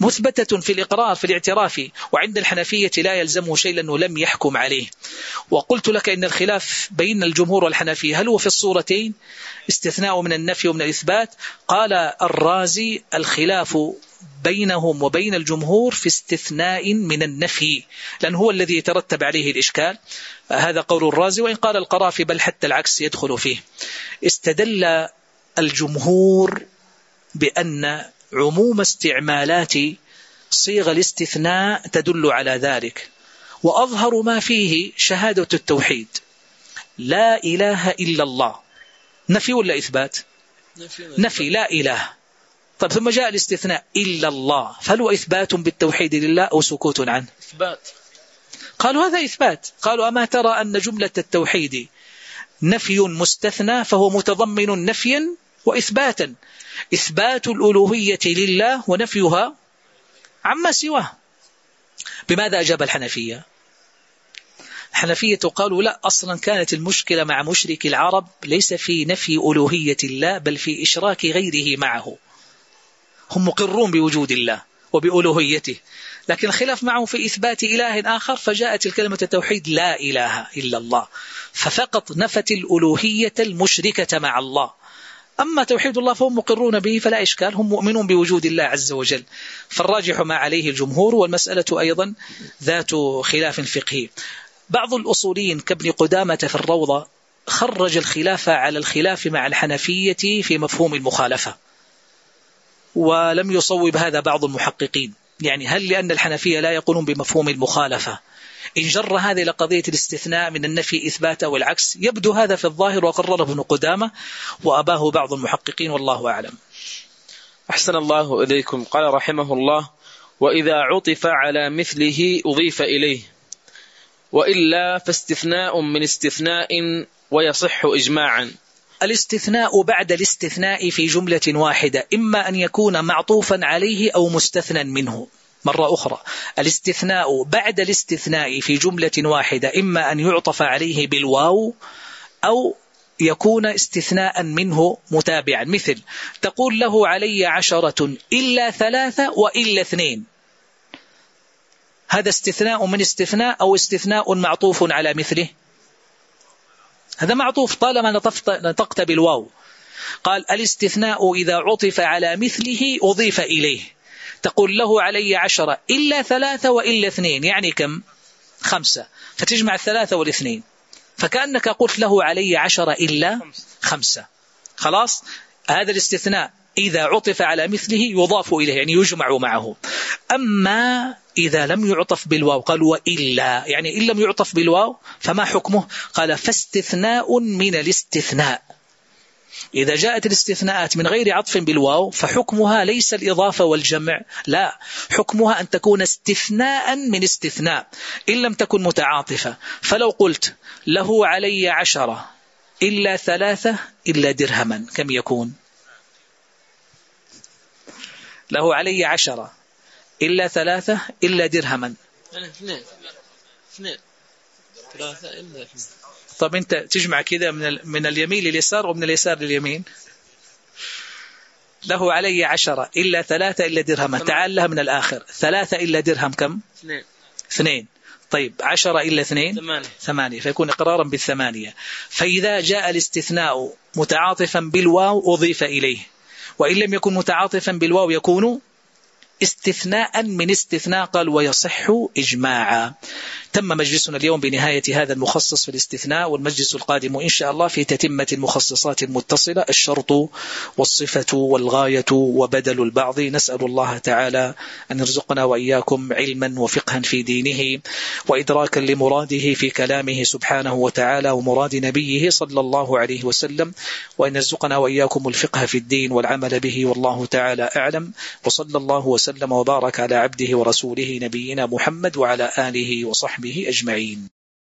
مثبتة في الإقرار في الاعتراف وعند الحنفية لا يلزمه شيء لأنه لم يحكم عليه. وقلت لك إن الخلاف بين الجمهور والحنفية هل هو في الصورتين؟ استثناء من النفي ومن الإثبات. قال الرازي الخلاف بينهم وبين الجمهور في استثناء من النفي لأن هو الذي يترتب عليه الإشكال. هذا قول الرازي وإن قال القرافي بل حتى العكس يدخل فيه. استدل الجمهور بأن عموم استعمالات صيغ الاستثناء تدل على ذلك. وأظهر ما فيه شهادة التوحيد. لا إله إلا الله. نفي ولا إثبات؟ نفي لا إله. طيب ثم جاء الاستثناء إلا الله. فهل هو إثبات بالتوحيد لله أو سكوت عنه؟ إثبات. قالوا هذا إثبات. قالوا أما ترى أن جملة التوحيد نفي مستثنى فهو متضمن نفيا وإثباتا. إثبات الألوهية لله ونفيها عما سواه. بماذا أجاب الحنفية؟ الحنفية قالوا لا أصلا كانت المشكلة مع مشرك العرب ليس في نفي ألوهية الله بل في إشراك غيره معه. هم مقرون بوجود الله وبألوهيته. لكن الخلاف معه في إثبات إله آخر فجاءت الكلمة التوحيد لا إله إلا الله. ففقط نفت الألوهية المشركة مع الله. أما توحيد الله فهم مقرون به فلا إشكال هم مؤمنون بوجود الله عز وجل. فالراجح ما عليه الجمهور والمسألة أيضا ذات خلاف فقهي. بعض الأصوليين كابن قدامة في الروضة خرج الخلاف على الخلاف مع الحنفية في مفهوم المخالفة. ولم يصوب هذا بعض المحققين. يعني هل لأن الحنفية لا يقولون بمفهوم المخالفة؟ إن جر هذه لقضية الاستثناء من النفي إثبات أو العكس يبدو هذا في الظاهر وقرره ابن قدامة وأباه بعض المحققين والله أعلم. أحسن الله إليكم. قال رحمه الله وإذا عطف على مثله أضيف إليه. وإلا فاستثناء من استثناء ويصح إجماعا. الاستثناء بعد الاستثناء في جملة واحدة إما أن يكون معطوفا عليه أو مستثنى منه. مرة أخرى. الاستثناء بعد الاستثناء في جملة واحدة إما أن يعطف عليه بالواو أو يكون استثناء منه متابعا. مثل تقول له علي عشرة إلا ثلاثة وإلا اثنين. هذا استثناء من استثناء أو استثناء معطوف على مثله؟ هذا معطوف طالما نطقت بالواو. قال الاستثناء إذا عطف على مثله أضيف إليه. تقول له علي عشرة إلا ثلاثة وإلا اثنين يعني كم؟ خمسة. فتجمع الثلاثة والاثنين. فكأنك قلت له علي عشرة إلا خمسة. خلاص؟ هذا الاستثناء. إذا عطف على مثله يضاف إليه يعني يجمع معه. أما إذا لم يعطف بالواو قال وإلا يعني إن لم يعطف بالواو فما حكمه؟ قال فاستثناء من الاستثناء. إذا جاءت الاستثناءات من غير عطف بالواو فحكمها ليس الإضافة والجمع لا. حكمها أن تكون استثناء من استثناء إن لم تكن متعاطفة. فلو قلت له علي عشرة إلا ثلاثة إلا درهما. كم يكون؟ له علي عشرة إلا ثلاثة إلا درهما. اثنين. اثنين. ثلاثة إلا طب أنت تجمع كذا من, من اليمين لليسار ومن اليسار لليمين. له علي عشرة إلا ثلاثة إلا درهما تعال لها من الآخر. ثلاثة إلا درهم كم؟ اثنين. اثنين. طيب عشرة إلا اثنين؟ ثمانية. ثمانية. فيكون إقرارا بالثمانية. فإذا جاء الاستثناء متعاطفا بالواو أضيف إليه. وإن لم يكن متعاطفا بالواو يكون استثناء من استثناء قال ويصح إجماعا. تم مجلسنا اليوم بنهاية هذا المخصص في الاستثناء والمجلس القادم إن شاء الله في تتمة المخصصات المتصلة الشرط والصفة والغاية وبدل البعض. نسأل الله تعالى أن يرزقنا وإياكم علما وفقها في دينه وإدراكا لمراده في كلامه سبحانه وتعالى ومراد نبيه صلى الله عليه وسلم وأن يرزقنا وإياكم الفقه في الدين والعمل به والله تعالى أعلم. وصلى الله وسلم وبارك على عبده ورسوله نبينا محمد وعلى آله وصحبه أجمعين.